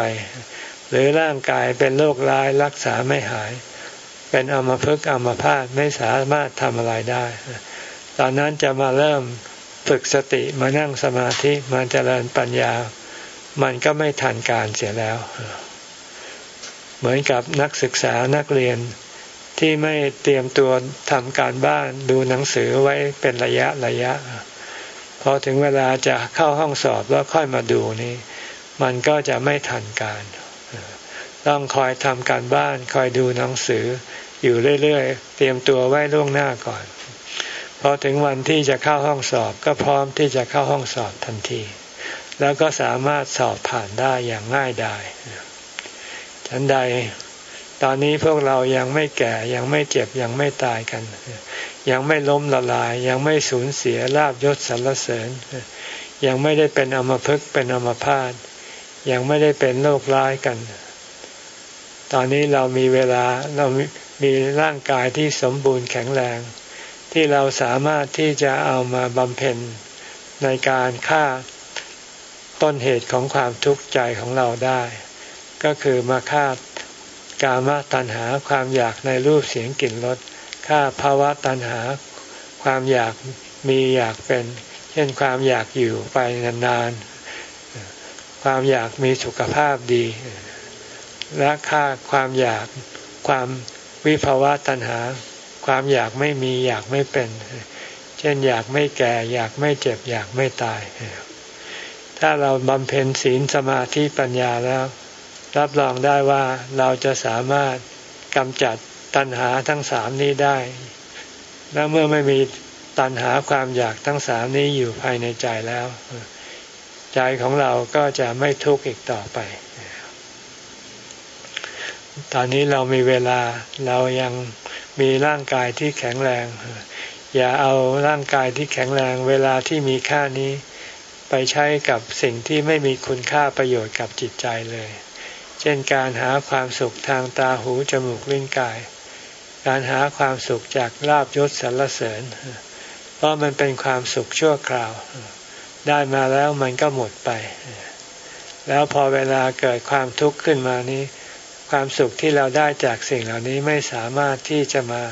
หรือร่างกายเป็นโรคร้ายรักษาไม่หาย เป็นอมภพอมพาตไม่สามารถทำอะไรได้ ตอนนั้นจะมาเริ่มฝึกสติมานั่งสมาธิมาเจริญปัญญา มันก็ไม่ทันการเสียแล้ว เหมือนกับนักศึกษานักเรียนที่ไม่เตรียมตัวทำการบ้านดูหนังสือไว้เป็นระยะระยะพอถึงเวลาจะเข้าห้องสอบแล้วค่อยมาดูนี่ มันก็จะไม่ทันการ ต้องคอยทำการบ้านคอยดูหนังสืออยู่เรื่อยๆ เตรียมตัวไว้ล่วงหน้าก่อน พอถึงวันที่จะเข้าห้องสอบก็พร้อมที่จะเข้าห้องสอบทันที แล้วก็สามารถสอบผ่านได้อย่างง่ายดายฉันใด ตอนนี้พวกเรายังไม่แก่ยังไม่เจ็บยังไม่ตายกัน ยังไม่ล้มละลาย ยังไม่สูญเสียลาบยศสรรเสริญ ยังไม่ได้เป็นอมภพเป็นอมพาตยังไม่ได้เป็นโรคร้ายกัน ตอนนี้เรามีเวลาเรามีร่างกายที่สมบูรณ์แข็งแรง ที่เราสามารถที่จะเอามาบำเพ็ญในการฆ่าต้นเหตุของความทุกข์ใจของเราได้ ก็คือมาฆ่ากามตัณหาความอยากในรูปเสียงกลิ่นรสฆ่าภาวะตัณหา ความอยากมีอยากเป็น เช่นความอยากอยู่ไปนานๆความอยากมีสุขภาพดี และฆ่าความอยากความวิภาวะตัณหา ความอยากไม่มีอยากไม่เป็น เช่นอยากไม่แก่ อยากไม่เจ็บ อยากไม่ตาย ถ้าเราบำเพ็ญศีลสมาธิปัญญาแล้ว รับรองได้ว่าเราจะสามารถกำจัดตัณหาทั้งสามนี้ได้ และเมื่อไม่มีตัณหาความอยากทั้งสามนี้อยู่ภายในใจแล้ว ใจของเราก็จะไม่ทุกข์อีกต่อไป ตอนนี้เรามีเวลาเรายัง มีร่างกายที่แข็งแรง อย่าเอาร่างกายที่แข็งแรงเวลาที่มีค่านี้ ไปใช้กับสิ่งที่ไม่มีคุณค่าประโยชน์กับจิตใจเลย เช่นการหาความสุขทางตาหูจมูกลิ้นกาย การหาความสุขจากลาบยศสรรเสริญ เพราะมันเป็นความสุขชั่วคราว ได้มาแล้วมันก็หมดไป แล้วพอเวลาเกิดความทุกข์ขึ้นมานี้ ความสุขที่เราได้จากสิ่งเหล่านี้ไม่สามารถที่จะมา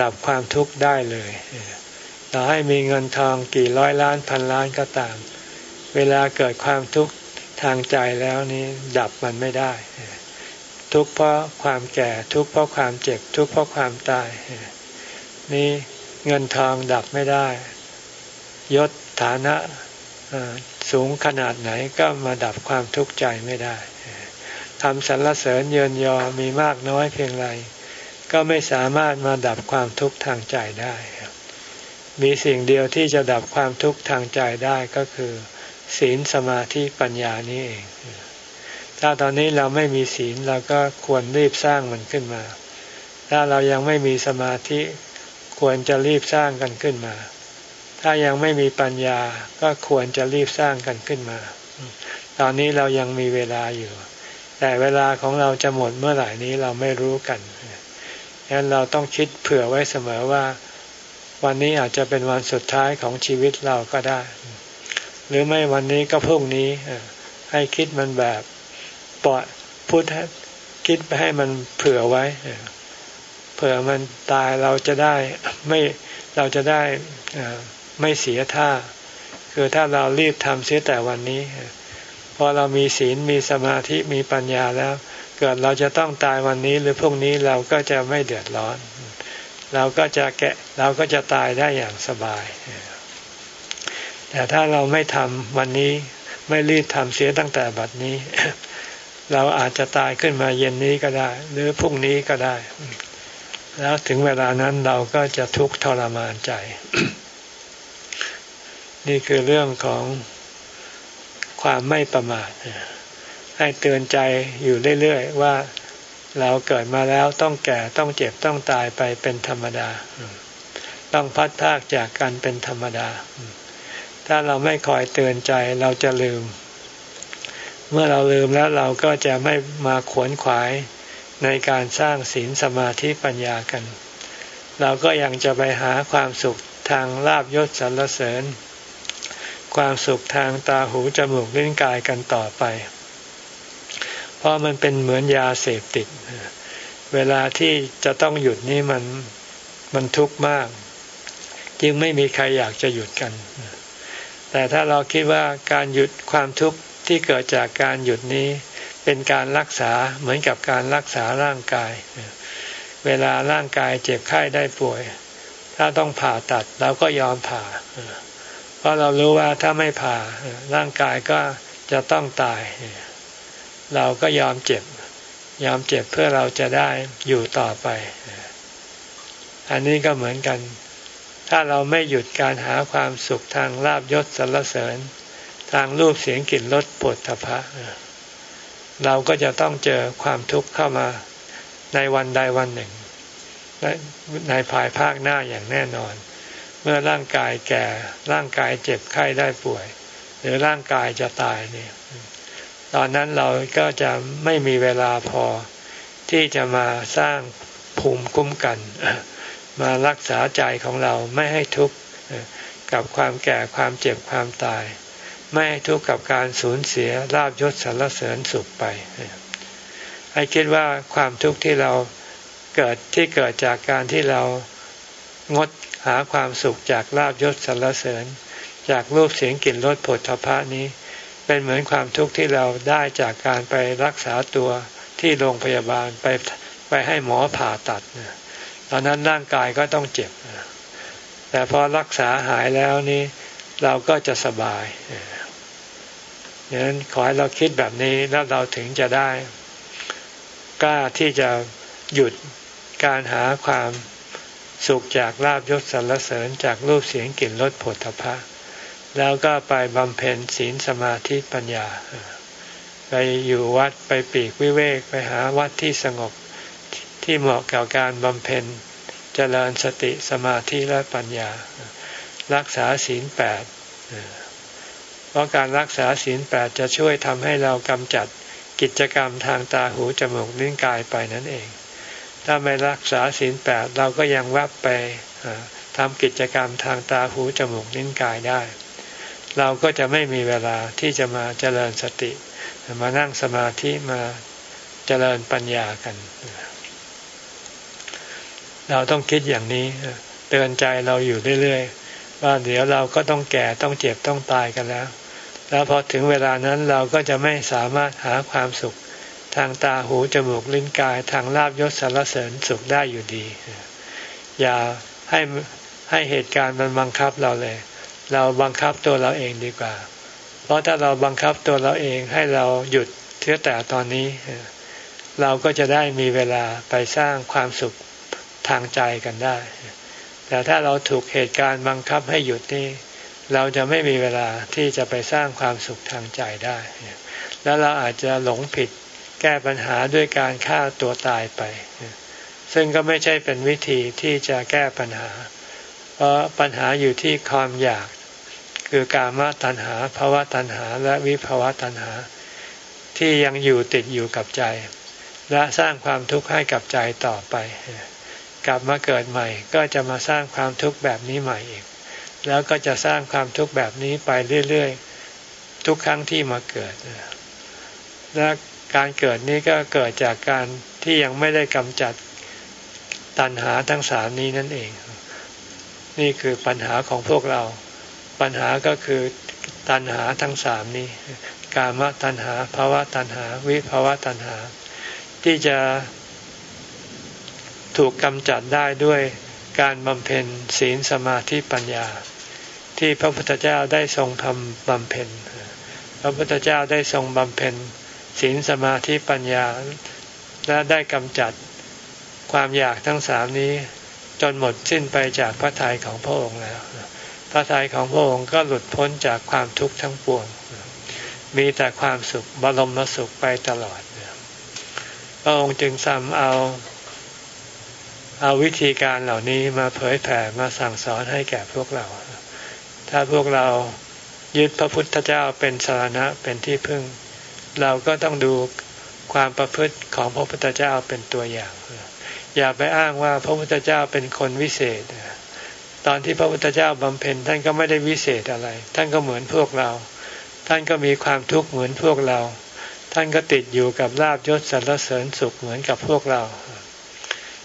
ดับความทุกข์ได้เลยต่อให้มีเงินทองกี่ร้อยล้านพันล้านก็ตาม เวลาเกิดความทุกข์ทางใจแล้วนี้ดับมันไม่ได้ ทุกข์เพราะความแก่ทุกข์เพราะความเจ็บทุกข์เพราะความตาย นี่เงินทองดับไม่ได้ ยศฐานะสูงขนาดไหนก็มาดับความทุกข์ใจไม่ได้ ทำสรรเสริญเยินยอมีมากน้อยเพียงไรก็ไม่สามารถมาดับความทุกข์ทางใจได้มีสิ่งเดียวที่จะดับความทุกข์ทางใจได้ก็คือ ศีลสมาธิปัญญานี้เอง ถ้าตอนนี้เราไม่มีศีลเราก็ควรรีบสร้างมันขึ้นมา ถ้าเรายังไม่มีสมาธิควรจะรีบสร้างกันขึ้นมา ถ้ายังไม่มีปัญญาก็ควรจะรีบสร้างกันขึ้นมา ตอนนี้เรายังมีเวลาอยู่ แต่เวลาของเราจะหมดเมื่อไหร่นี้เราไม่รู้กันฉะนั้นเราต้องคิดเผื่อไว้เสมอว่า วันนี้อาจจะเป็นวันสุดท้ายของชีวิตเราก็ได้ หรือไม่วันนี้ก็พรุ่งนี้ให้คิดมันแบบปล่อยพูดคิดไปให้มันเผื่อไว้เผื่อมันตายเราจะได้ไม่เราจะได้ไม่เสียท่า คือถ้าเรารีบทำเสียแต่วันนี้ พอเรามีศีลมีสมาธิมีปัญญาแล้ว เกิดเราจะต้องตายวันนี้หรือพรุ่งนี้เราก็จะไม่เดือดร้อน เราก็จะแกะเราก็จะตายได้อย่างสบาย แต่ถ้าเราไม่ทำวันนี้ไม่รีบทำเสียตั้งแต่บัดนี้ เราอาจจะตายขึ้นมาเย็นนี้ก็ได้ หรือพรุ่งนี้ก็ได้ แล้วถึงเวลานั้นเราก็จะทุกข์ทรมานใจ นี่คือเรื่องของ ความไม่ประมาทให้เตือนใจอยู่เรื่อยๆว่าเราเกิดมาแล้วต้องแก่ต้องเจ็บต้องตายไปเป็นธรรมดา ต้องพัดพากจากกันเป็นธรรมดา ถ้าเราไม่คอยเตือนใจเราจะลืม เมื่อเราลืมแล้วเราก็จะไม่มาขวนขวายในการสร้างศีลสมาธิปัญญากัน เราก็ยังจะไปหาความสุขทางลาบยศสรรเสริญ ความสุขทางตาหูจมูกลิ้นกายกันต่อไป เพราะมันเป็นเหมือนยาเสพติด เวลาที่จะต้องหยุดนี่มันมันทุกข์มาก จึงไม่มีใครอยากจะหยุดกัน แต่ถ้าเราคิดว่าการหยุดความทุกข์ที่เกิดจากการหยุดนี้ เป็นการรักษาเหมือนกับการรักษาร่างกาย เวลาร่างกายเจ็บไข้ได้ป่วย ถ้าต้องผ่าตัดเราก็ยอมผ่า เพราะเรารู้ว่าถ้าไม่ผ่าร่างกายก็จะต้องตาย เราก็ยอมเจ็บ ยอมเจ็บเพื่อเราจะได้อยู่ต่อไป อันนี้ก็เหมือนกัน ถ้าเราไม่หยุดการหาความสุขทางลาบยศสรรเสริญ ทางรูปเสียงกลิ่นรสปวดทพะเราก็จะต้องเจอความทุกข์เข้ามาในวันใดวันหนึ่ง ในภายภาคหน้าอย่างแน่นอน เมื่อร่างกายแก่ ร่างกายเจ็บไข้ได้ป่วย หรือร่างกายจะตายเนี่ยตอนนั้นเราก็จะไม่มีเวลาพอที่จะมาสร้างภูมิคุ้มกัน มารักษาใจของเราไม่ให้ทุกข์กับความแก่ความเจ็บความตาย ไม่ให้ทุกข์กับการสูญเสียลาบยศสรรเสริญสุขไปให้คิดว่าความทุกข์ที่เราเกิดที่เกิดจากการที่เรางดาความสุขจากลาบยศสรรเสริญ จากรูปเสียงกลิ่นรสผลทพะนี้ เป็นเหมือนความทุกข์ที่เราได้จากการไปรักษาตัวที่โรงพยาบาลไปไปให้หมอผ่าตัดตอนนั้นร่างกายก็ต้องเจ็บ แต่พอรักษาหายแล้วนี่เราก็จะสบายดังนั้นขอให้เราคิดแบบนี้แล้วเราถึงจะได้ กล้าที่จะหยุดการหาความ สุขจากลาบยศสรรเสริญจากรูปเสียงกลิ่นรสผลทพะ แล้วก็ไปบำเพ็ญศีลสมาธิปัญญา ไปอยู่วัดไปปีกวิเวกไปหาวัดที่สงบที่เหมาะกับการบำเพ็ญเจริญสติสมาธิและปัญญา รักษาศีลแปดเพราะการรักษาศีลแปดจะช่วยทำให้เรากำจัดกิจกรรมทางตาหูจมูกลิ้นกายไปนั่นเอง ถ้าไม่รักษาศีลแปดเราก็ยังวับไปทำกิจกรรมทางตาหูจมูกลิ้นกายได้ เราก็จะไม่มีเวลาที่จะมาเจริญสติ มานั่งสมาธิมาเจริญปัญญากัน เราต้องคิดอย่างนี้เตือนใจเราอยู่เรื่อยๆว่าเดี๋ยวเราก็ต้องแก่ต้องเจ็บต้องตายกันแล้ว แล้วพอถึงเวลานั้นเราก็จะไม่สามารถหาความสุข ทางตาหูจมูกลิ้นกายทางลาบยศสารเสริญสุขได้อยู่ดี อย่าให้ให้เหตุการณ์มันบังคับเราเลย เราบังคับตัวเราเองดีกว่า เพราะถ้าเราบังคับตัวเราเองให้เราหยุดเทือแต่ตอนนี้ เราก็จะได้มีเวลาไปสร้างความสุขทางใจกันได้ แต่ถ้าเราถูกเหตุการณ์บังคับให้หยุดนี่เราจะไม่มีเวลาที่จะไปสร้างความสุขทางใจได้ แล้วเราอาจจะหลงผิด แก้ปัญหาด้วยการฆ่าตัวตายไป ซึ่งก็ไม่ใช่เป็นวิธีที่จะแก้ปัญหา เพราะปัญหาอยู่ที่ความอยาก คือกามตัณหาภาวะตัณหาและวิภาวะตัณหา ที่ยังอยู่ติดอยู่กับใจ และสร้างความทุกข์ให้กับใจต่อไป กลับมาเกิดใหม่ก็จะมาสร้างความทุกข์แบบนี้ใหม่อีก แล้วก็จะสร้างความทุกข์แบบนี้ไปเรื่อยๆทุกครั้งที่มาเกิดและ การเกิดนี้ก็เกิดจากการที่ยังไม่ได้กำจัดตัณหาทั้งสามนี้นั่นเอง นี่คือปัญหาของพวกเรา ปัญหาก็คือตัณหาทั้งสามนี้ กามตัณหาภาวะตัณหา วิภาวะตัณหา ที่จะถูกกำจัดได้ด้วยการบำเพ็ญศีลสมาธิปัญญา ที่พระพุทธเจ้าได้ทรงทำบำเพ็ญ พระพุทธเจ้าได้ทรงบำเพ็ญ ศีลสมาธิปัญญา และได้กำจัดความอยากทั้งสามนี้ จนหมดสิ้นไปจากพระทัยของพระองค์แล้ว พระทัยของพระองค์ก็หลุดพ้นจากความทุกข์ทั้งปวง มีแต่ความสุขบรมสุขไปตลอดพระองค์จึงซ้ำเอาเอาวิธีการเหล่านี้มาเผยแผ่มาสั่งสอนให้แก่พวกเรา ถ้าพวกเรายึดพระพุทธเจ้าเป็นสารณะเป็นที่พึ่ง เราก็ต้องดูความประพฤติของพระพุทธเจ้าเป็นตัวอย่าง อย่าไปอ้างว่าพระพุทธเจ้าเป็นคนวิเศษ ตอนที่พระพุทธเจ้าบำเพ็ญท่านก็ไม่ได้วิเศษอะไร ท่านก็เหมือนพวกเรา ท่านก็มีความทุกข์เหมือนพวกเรา ท่านก็ติดอยู่กับลาบยศสรรเสริญสุขเหมือนกับพวกเรา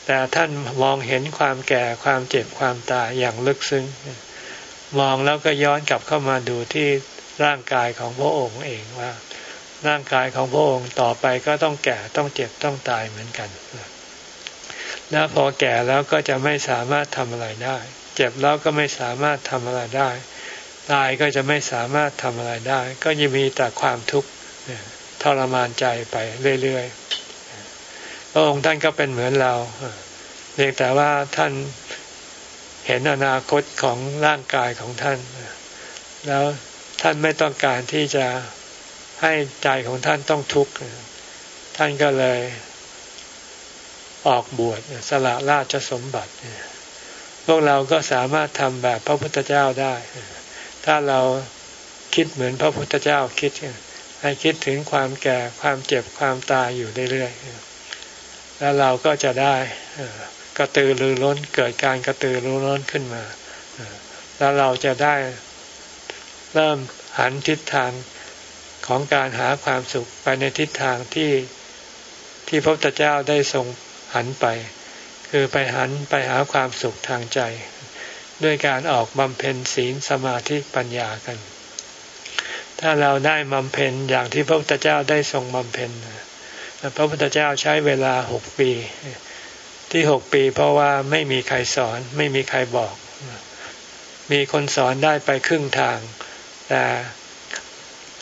แต่ท่านมองเห็นความแก่ความเจ็บความตายอย่างลึกซึ้ง มองแล้วก็ย้อนกลับเข้ามาดูที่ร่างกายของพระองค์เองว่า ร่างกายของพระองค์ต่อไปก็ต้องแก่ต้องเจ็บต้องตายเหมือนกัน แล้วพอแก่แล้วก็จะไม่สามารถทำอะไรได้ เจ็บแล้วก็ไม่สามารถทำอะไรได้ ตายก็จะไม่สามารถทำอะไรได้ ก็ยังมีแต่ความทุกข์ทรมานใจไปเรื่อยๆ พระองค์ท่านก็เป็นเหมือนเราเพียงแต่ว่าท่านเห็นอนาคตของร่างกายของท่าน แล้วท่านไม่ต้องการที่จะ ให้ใจของท่านต้องทุกข์ท่านก็เลยออกบวชสละราชสมบัติ พวกเราก็สามารถทำแบบพระพุทธเจ้าได้ ถ้าเราคิดเหมือนพระพุทธเจ้าคิด ให้คิดถึงความแก่ความเจ็บความตายอยู่เรื่อยๆ แล้วเราก็จะได้กระตือรือร้นเกิดการกระตือรือร้นขึ้นมา แล้วเราจะได้เริ่มหันทิศทาง ของการหาความสุขไปในทิศทางที่ที่พระพุทธเจ้าได้ทรงหันไป คือไปหันไปหาความสุขทางใจ ด้วยการออกบำเพ็ญศีลสมาธิปัญญากัน ถ้าเราได้บำเพ็ญอย่างที่พระพุทธเจ้าได้ทรงบำเพ็ญพระพุทธเจ้าใช้เวลาหกปี ที่หกปีเพราะว่าไม่มีใครสอนไม่มีใครบอก มีคนสอนได้ไปครึ่งทาง แต่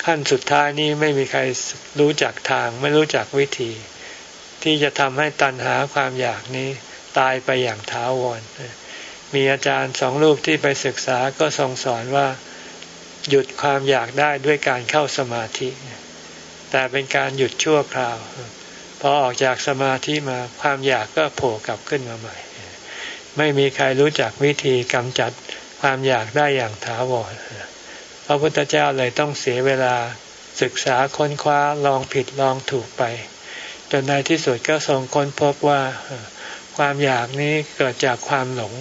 ขั้นสุดท้ายนี้ไม่มีใครรู้จักทาง ไม่รู้จักวิธี ที่จะทำให้ตันหาความอยากนี้ตายไปอย่างท้าวร มีอาจารย์สองรูปที่ไปศึกษาก็ทรงสอนว่าหยุดความอยากได้ด้วยการเข้าสมาธิ แต่เป็นการหยุดชั่วคราว พอออกจากสมาธิมาความอยากก็โผล่กลับขึ้นมาใหม่ ไม่มีใครรู้จักวิธีกำจัดความอยากได้อย่างถาวร พระพุทธเจ้าเลยต้องเสียเวลาศึกษาค้นคว้าลองผิดลองถูกไป จนในที่สุดก็ทรงค้นพบว่าความอยากนี้เกิดจากความหลง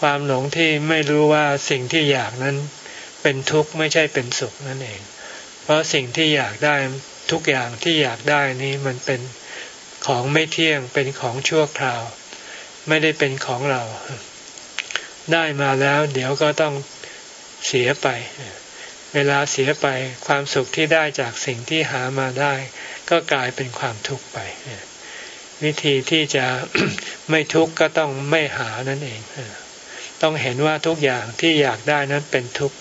ความหลงที่ไม่รู้ว่าสิ่งที่อยากนั้นเป็นทุกข์ไม่ใช่เป็นสุขนั่นเอง เพราะสิ่งที่อยากได้ทุกอย่างที่อยากได้นี้มันเป็นของไม่เที่ยงเป็นของชั่วคราว ไม่ได้เป็นของเรา ได้มาแล้ว เดี๋ยวก็ต้อง เสียไป เวลาเสียไปความสุขที่ได้จากสิ่งที่หามาได้ ก็กลายเป็นความทุกข์ไป วิธีที่จะไม่ทุกข์ก็ต้องไม่หานั่นเอง ต้องเห็นว่าทุกอย่างที่อยากได้นั้นเป็นทุกข์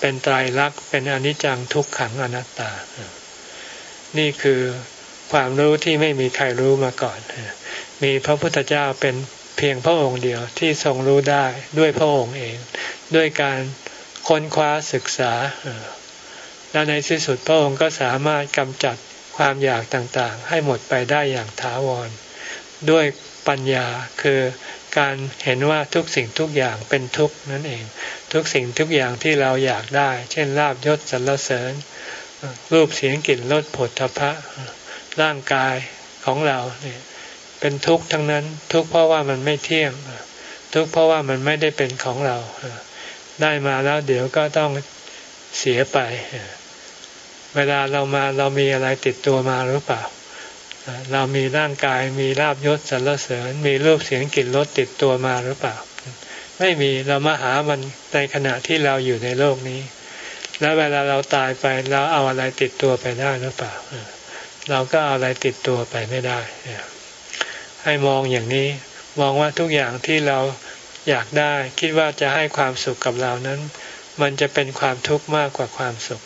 เป็นตายรักเป็นอนิจจังทุกขังอนัตตา นี่คือความรู้ที่ไม่มีใครรู้มาก่อน มีพระพุทธเจ้าเป็นเพียงพระองค์เดียวที่ทรงรู้ได้ด้วยพระองค์เอง ด้วยการ ค้นคว้าศึกษา และในที่สุดพระองค์ก็สามารถกำจัดความอยากต่างๆ ให้หมดไปได้อย่างถาวร ด้วยปัญญาคือการเห็นว่าทุกสิ่งทุกอย่างเป็นทุกข์นั่นเอง ทุกสิ่งทุกอย่างที่เราอยากได้ เช่นลาบยศสรรเสริญ รูปเสียงกลิ่นรสผลทพะร่างกายของเราเนี่ยเป็นทุกข์ทั้งนั้นทุกข์เพราะว่ามันไม่เที่ยงทุกข์เพราะว่ามันไม่ได้เป็นของเรา ได้มาแล้วเดี๋ยวก็ต้องเสียไป เวลาเรามาเรามีอะไรติดตัวมาหรือเปล่า เรามีร่างกายมีลาบยศสรรเสริญ มีรูปเสียงกลิ่นรสติดตัวมาหรือเปล่า ไม่มีเรามาหามันในขณะที่เราอยู่ในโลกนี้ แล้วเวลาเราตายไปเราเอาอะไรติดตัวไปได้หรือเปล่า เราก็เอาอะไรติดตัวไปไม่ได้ให้มองอย่างนี้มองว่าทุกอย่างที่เรา อยากได้ คิดว่าจะให้ความสุขกับเรานั้น มันจะเป็นความทุกข์มากกว่าความสุข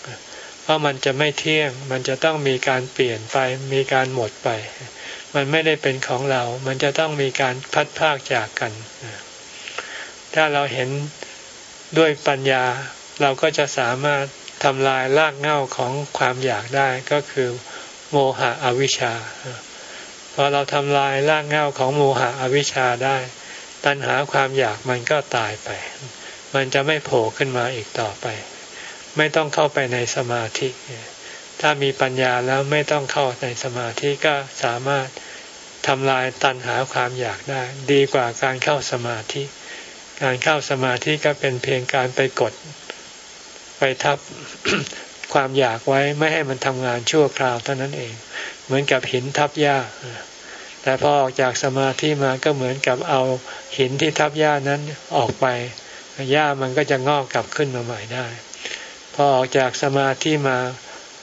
เพราะมันจะไม่เที่ยง มันจะต้องมีการเปลี่ยนไป มีการหมดไป มันไม่ได้เป็นของเรา มันจะต้องมีการพัดพากจากกัน ถ้าเราเห็นด้วยปัญญา เราก็จะสามารถทำลายรากเหง้าของความอยากได้ก็คือโมหะอวิชชาพอเราทำลายรากเหง้าของโมหะอวิชชาได้ ตัณหาความอยากมันก็ตายไป มันจะไม่โผล่ขึ้นมาอีกต่อไป ไม่ต้องเข้าไปในสมาธิ ถ้ามีปัญญาแล้วไม่ต้องเข้าในสมาธิก็สามารถทำลายตัณหาความอยากได้ ดีกว่าการเข้าสมาธิ การเข้าสมาธิก็เป็นเพียงการไปกด ไปทับความอยากไว้ไม่ให้มันทำงานชั่วคราวเท่านั้นเอง เหมือนกับหินทับหญ้า แต่พอออกจากสมาธิมาก็เหมือนกับเอาหินที่ทับหญ้านั้นออกไปหญ้ามันก็จะงอกกลับขึ้นมาใหม่ได้ พอออกจากสมาธิมา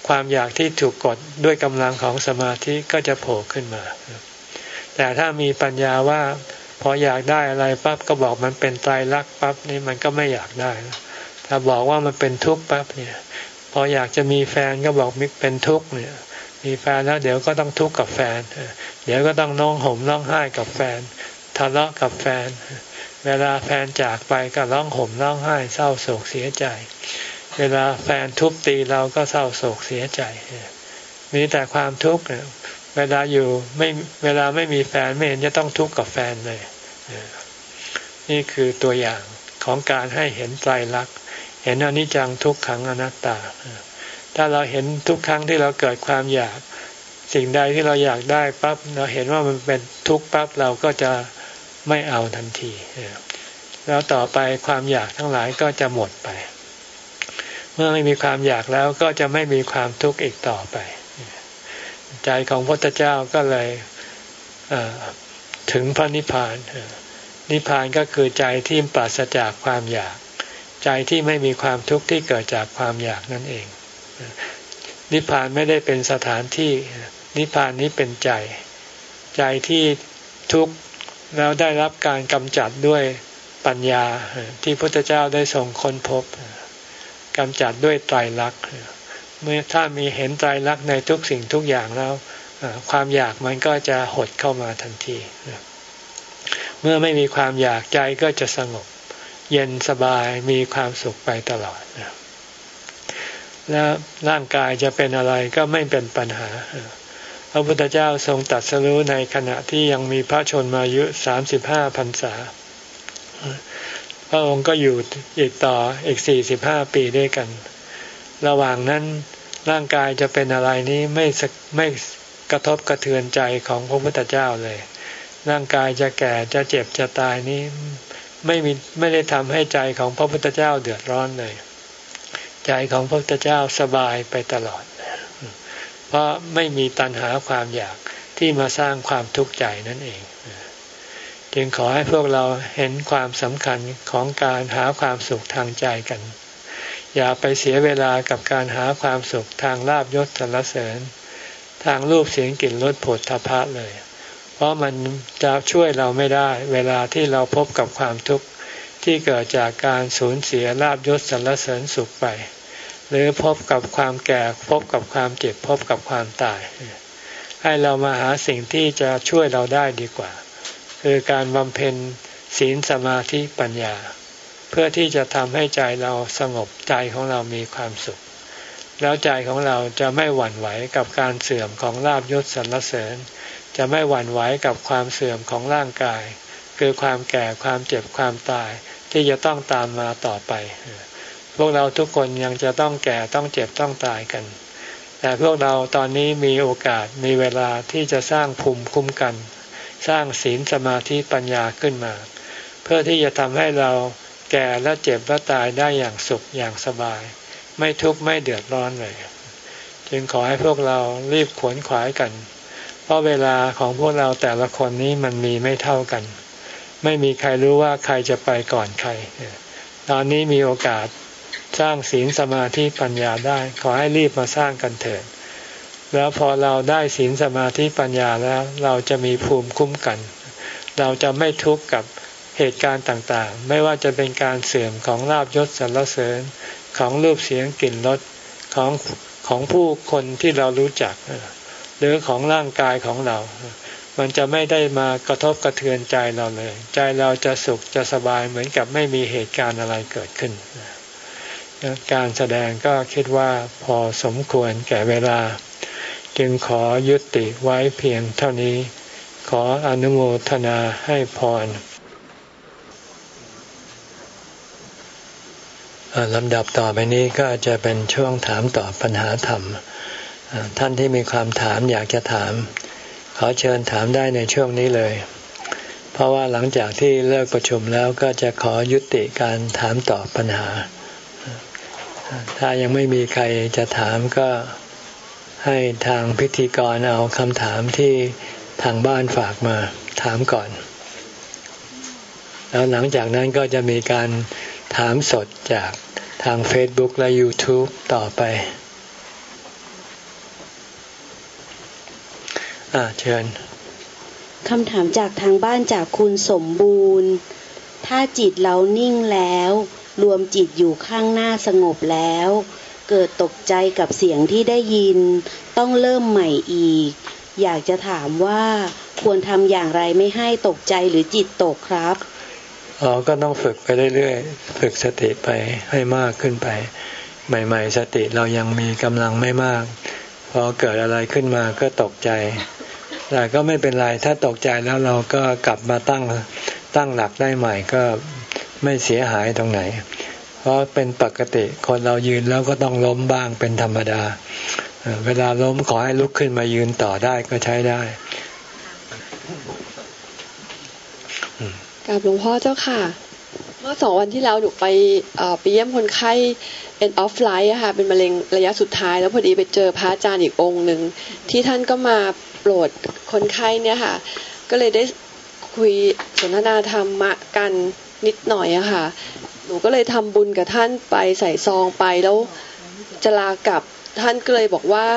ความอยากที่ถูกกดด้วยกำลังของสมาธิก็จะโผล่ขึ้นมา แต่ถ้ามีปัญญาว่าพออยากได้อะไรปั๊บก็บอกมันเป็นไตรลักษณ์ปั๊บนี่มันก็ไม่อยากได้ ถ้าบอกว่ามันเป็นทุกข์ปั๊บเนี่ย พออยากจะมีแฟนก็บอกมิเป็นทุกข์เนี่ย มีแฟนแล้วเดี๋ยวก็ต้องทุกข์กับแฟน เดี๋ยวก็ต้องน้องห่มร้องไห้กับแฟนทะเลาะกับแฟน เวลาแฟนจากไปก็ร้องห่มร้องไห้เศร้าโศกเสียใจ เวลาแฟนทุบตีเราก็เศร้าโศกเสียใจ มีแต่ความทุกข์เวลาอยู่ไม่เวลาไม่มีแฟนไม่เห็นจะต้องทุกข์กับแฟนเลย นี่คือตัวอย่างของการให้เห็นใจรักเห็นอนิจจังทุกขังอนัตตา ถ้าเราเห็นทุกครั้งที่เราเกิดความอยาก สิ่งใดที่เราอยากได้ปั๊บเราเห็นว่ามันเป็นทุกข์ปั๊บเราก็จะไม่เอาทันทีแล้วต่อไปความอยากทั้งหลายก็จะหมดไป เมื่อไม่มีความอยากแล้วก็จะไม่มีความทุกข์อีกต่อไป ใจของพระพุทธเจ้าก็เลยถึงพระนิพพานนิพพานก็คือใจที่ปราศจากความอยาก ใจที่ไม่มีความทุกข์ที่เกิดจากความอยากนั่นเอง นิพพานไม่ได้เป็นสถานที่ นิพพานนี้เป็นใจ ใจที่ทุกข์แล้วได้รับการกำจัดด้วยปัญญาที่พระพุทธเจ้าได้ทรงค้นพบกำจัดด้วยไตรลักษณ์เมื่อถ้ามีเห็นไตรลักษณ์ในทุกสิ่งทุกอย่างแล้วความอยากมันก็จะหดเข้ามาทันที เมื่อไม่มีความอยากใจก็จะสงบ เย็นสบายมีความสุขไปตลอด แล้วร่างกายจะเป็นอะไรก็ไม่เป็นปัญหา พระพุทธเจ้าทรงตัดสรู้ในขณะที่ยังมีพระชนมายุสามสิบห้าพรรษา พระองค์ก็อยู่อีกต่ออีกสี่สิบห้าปีด้วยกัน ระหว่างนั้นร่างกายจะเป็นอะไรนี้ไม่ไม่กระทบกระเทือนใจของพระพุทธเจ้าเลย ร่างกายจะแก่จะเจ็บจะตายนี้ไม่มีไม่ได้ทำให้ใจของพระพุทธเจ้าเดือดร้อนเลย ใจของพระพุทธเจ้าสบายไปตลอด เพราะไม่มีตัณหาความอยากที่มาสร้างความทุกข์ใจนั่นเอง จึงขอให้พวกเราเห็นความสำคัญของการหาความสุขทางใจกัน อย่าไปเสียเวลากับการหาความสุขทางลาบยศสรรเสริญ ทางรูปเสียงกลิ่นรสผลทพะเลย เพราะมันจะช่วยเราไม่ได้ เวลาที่เราพบกับความทุกข์ที่เกิดจากการสูญเสียลาบยศสรรเสริญสุขไป หรือพบกับความแก่พบกับความเจ็บพบกับความตาย ให้เรามาหาสิ่งที่จะช่วยเราได้ดีกว่า คือการบำเพ็ญศีลสมาธิปัญญา เพื่อที่จะทำให้ใจเราสงบใจของเรามีความสุข แล้วใจของเราจะไม่หวั่นไหวกับการเสื่อมของลาบยศสรรเสริญ จะไม่หวั่นไหวกับความเสื่อมของร่างกาย คือความแก่ความเจ็บความตายที่จะต้องตามมาต่อไป พวกเราทุกคนยังจะต้องแก่ต้องเจ็บต้องตายกัน แต่พวกเราตอนนี้มีโอกาสมีเวลาที่จะสร้างภูมิคุ้มกัน สร้างศีลสมาธิปัญญาขึ้นมา เพื่อที่จะทำให้เราแก่และเจ็บและตายได้อย่างสุขอย่างสบาย ไม่ทุกข์ไม่เดือดร้อนเลย จึงขอให้พวกเรารีบขวนขวายกัน เพราะเวลาของพวกเราแต่ละคนนี้มันมีไม่เท่ากัน ไม่มีใครรู้ว่าใครจะไปก่อนใคร ตอนนี้มีโอกาส สร้างศีลสมาธิปัญญาได้ ขอให้รีบมาสร้างกันเถิดแล้วพอเราได้ศีลสมาธิปัญญาแล้ว เราจะมีภูมิคุ้มกัน เราจะไม่ทุกข์กับเหตุการณ์ต่างๆ ไม่ว่าจะเป็นการเสื่อมของลาบยศสรรเสริญของรูปเสียงกลิ่นรสของของผู้คนที่เรารู้จัก หรือของร่างกายของเรา มันจะไม่ได้มากระทบกระเทือนใจเราเลย ใจเราจะสุขจะสบายเหมือนกับไม่มีเหตุการณ์อะไรเกิดขึ้น การแสดงก็คิดว่าพอสมควรแก่เวลา จึงขอยุติไว้เพียงเท่านี้ ขออนุโมทนาให้พรลำดับต่อไปนี้ก็จะเป็นช่วงถามตอบปัญหาธรรม ท่านที่มีความถามอยากจะถาม ขอเชิญถามได้ในช่วงนี้เลย เพราะว่าหลังจากที่เลิกประชุมแล้วก็จะขอยุติการถามตอบปัญหา ถ้ายังไม่มีใครจะถามก็ให้ทางพิธีกรเอาคำถามที่ทางบ้านฝากมาถามก่อน แล้วหลังจากนั้นก็จะมีการถามสดจากทาง Facebook และ YouTube ต่อไปอ่าเชิญคำถามจากทางบ้านจากคุณสมบูรณ์ ถ้าจิตเรานิ่งแล้ว รวมจิตอยู่ข้างหน้าสงบแล้ว เกิดตกใจกับเสียงที่ได้ยิน ต้องเริ่มใหม่อีก อยากจะถามว่าควรทำอย่างไรไม่ให้ตกใจหรือจิตตกครับอ๋อก็ต้องฝึกไปเรื่อยๆ ฝึกสติไปให้มากขึ้นไป ใหม่ ๆ สติเรายังมีกำลังไม่มาก พอเกิดอะไรขึ้นมาก็ตกใจ แต่ก็ไม่เป็นไร ถ้าตกใจแล้วเราก็กลับมาตั้งตั้งหลักได้ใหม่ก็ ไม่เสียหายตรงไหน เพราะเป็นปกติคนเรายืนแล้วก็ต้องล้มบ้างเป็นธรรมดา เวลาล้มขอให้ลุกขึ้นมายืนต่อได้ก็ใช้ได้กับหลวงพ่อเจ้าค่ะ เมื่อสองวันที่แล้วหนูไปไปเยี่ยมคนไข้ end of life ค่ะ เป็นมะเร็งระยะสุดท้าย แล้วพอดีไปเจอพระอาจารย์อีกองค์หนึ่ง ที่ท่านก็มาโปรดคนไข้เนี่ยค่ะ ก็เลยได้คุยสนทนาธรรมะกัน นิดหน่อยอะค่ะ หนูก็เลยทำบุญกับท่านไปใส่ซองไปแล้วจะลากลับท่านก็เลยบอกว่า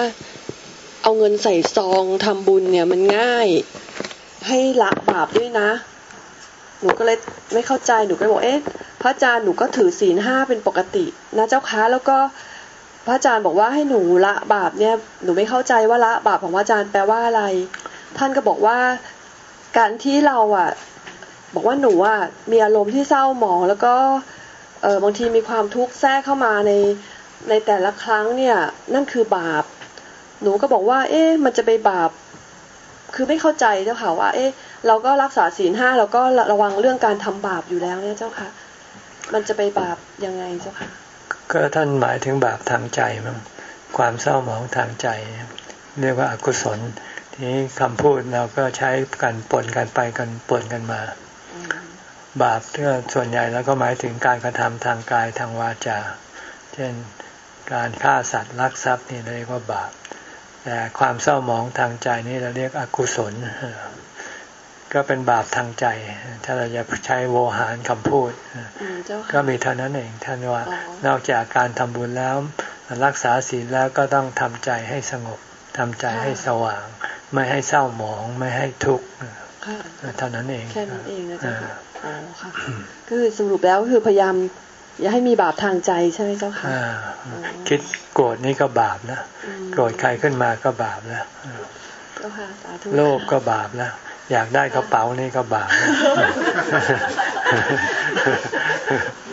เอาเงินใส่ซองทำบุญเนี่ยมันง่าย ให้ละบาปด้วยนะ หนูก็เลยไม่เข้าใจหนูก็เลยบอกเอ๊ะพระอาจารย์หนูก็ถือศีลห้าเป็นปกตินะเจ้าค้าแล้วก็พระอาจารย์บอกว่าให้หนูละบาปเนี่ยหนูไม่เข้าใจว่าละบาปของพระอาจารย์แปลว่าอะไร ท่านก็บอกว่าการที่เราอะ บอกว่าหนูอะมีอารมณ์ที่เศร้าหมอง แล้วก็เออบางทีมีความทุกข์แทรกเข้ามาในในแต่ละครั้งเนี่ย นั่นคือบาป หนูก็บอกว่า เอ๊ะมันจะไปบาป คือไม่เข้าใจเจ้าค่ะว่า เอ๊ะ เราก็รักษาศีลห้าเราก็ระวังเรื่องการทำบาปอยู่แล้วเนี่ยเจ้าค่ะ มันจะไปบาปยังไงเจ้าค่ะ ก็ท่านหมายถึงบาปทางใจมั้งความเศร้าหมองทางใจ เรียกว่าอกุศลทีนี้คำพูดเราก็ใช้กันปนกันไปกันปนกันมา บาปเพื่อส่วนใหญ่แล้วก็หมายถึงการกระทำทางกายทางวาจา เช่นการฆ่าสัตว์ลักทรัพย์นี่เรียกว่าบาป แต่ความเศร้าหมองทางใจนี่เราเรียกอกุศล ก็เป็นบาปทางใจ ถ้าเราจะใช้โวหารคำพูด ก็มีเท่านั้นเองท่านว่านอกจากการทำบุญแล้ว รักษาศีลแล้วก็ต้องทำใจให้สงบทำใจให้สว่าง ไม่ให้เศร้าหมอง ไม่ให้ทุกข์เท่านั้นเองแค่นั้นเองนะจ๊ะ อ๋อค่ะคือสรุปแล้วคือพยายาม อย่าให้มีบาปทางใจใช่ไหมเจ้าค่ะคิดโกรธนี่ก็บาปนะโกรธใครขึ้นมาก็บาปแล้วโลภก็บาปแล้วอยากได้กระเป๋านี่ก็บาป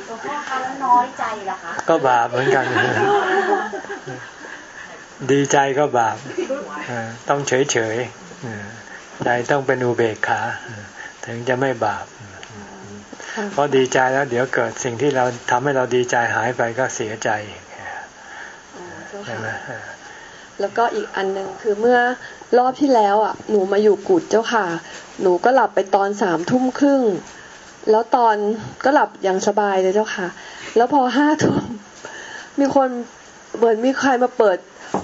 หลวงพ่อคะแล้วน้อยใจล่ะคะก็บาปเหมือนกัน ดีใจก็บาปต้องเฉยเฉยใจต้องเป็นอุเบกขา ถึงจะไม่บาป เพราะดีใจแล้วเดี๋ยวเกิดสิ่งที่เราทำให้เราดีใจหายไปก็เสียใจใช่ไหมแล้วก็อีกอันหนึ่งคือเมื่อรอบที่แล้วอะ หนูมาอยู่กุดเจ้าค่ะ หนูก็หลับไปตอนสามทุ่มครึ่ง แล้วตอนก็หลับอย่างสบายเลยเจ้าค่ะ แล้วพอห้าทุ่มมีคนเหมือนมีใครมาเปิด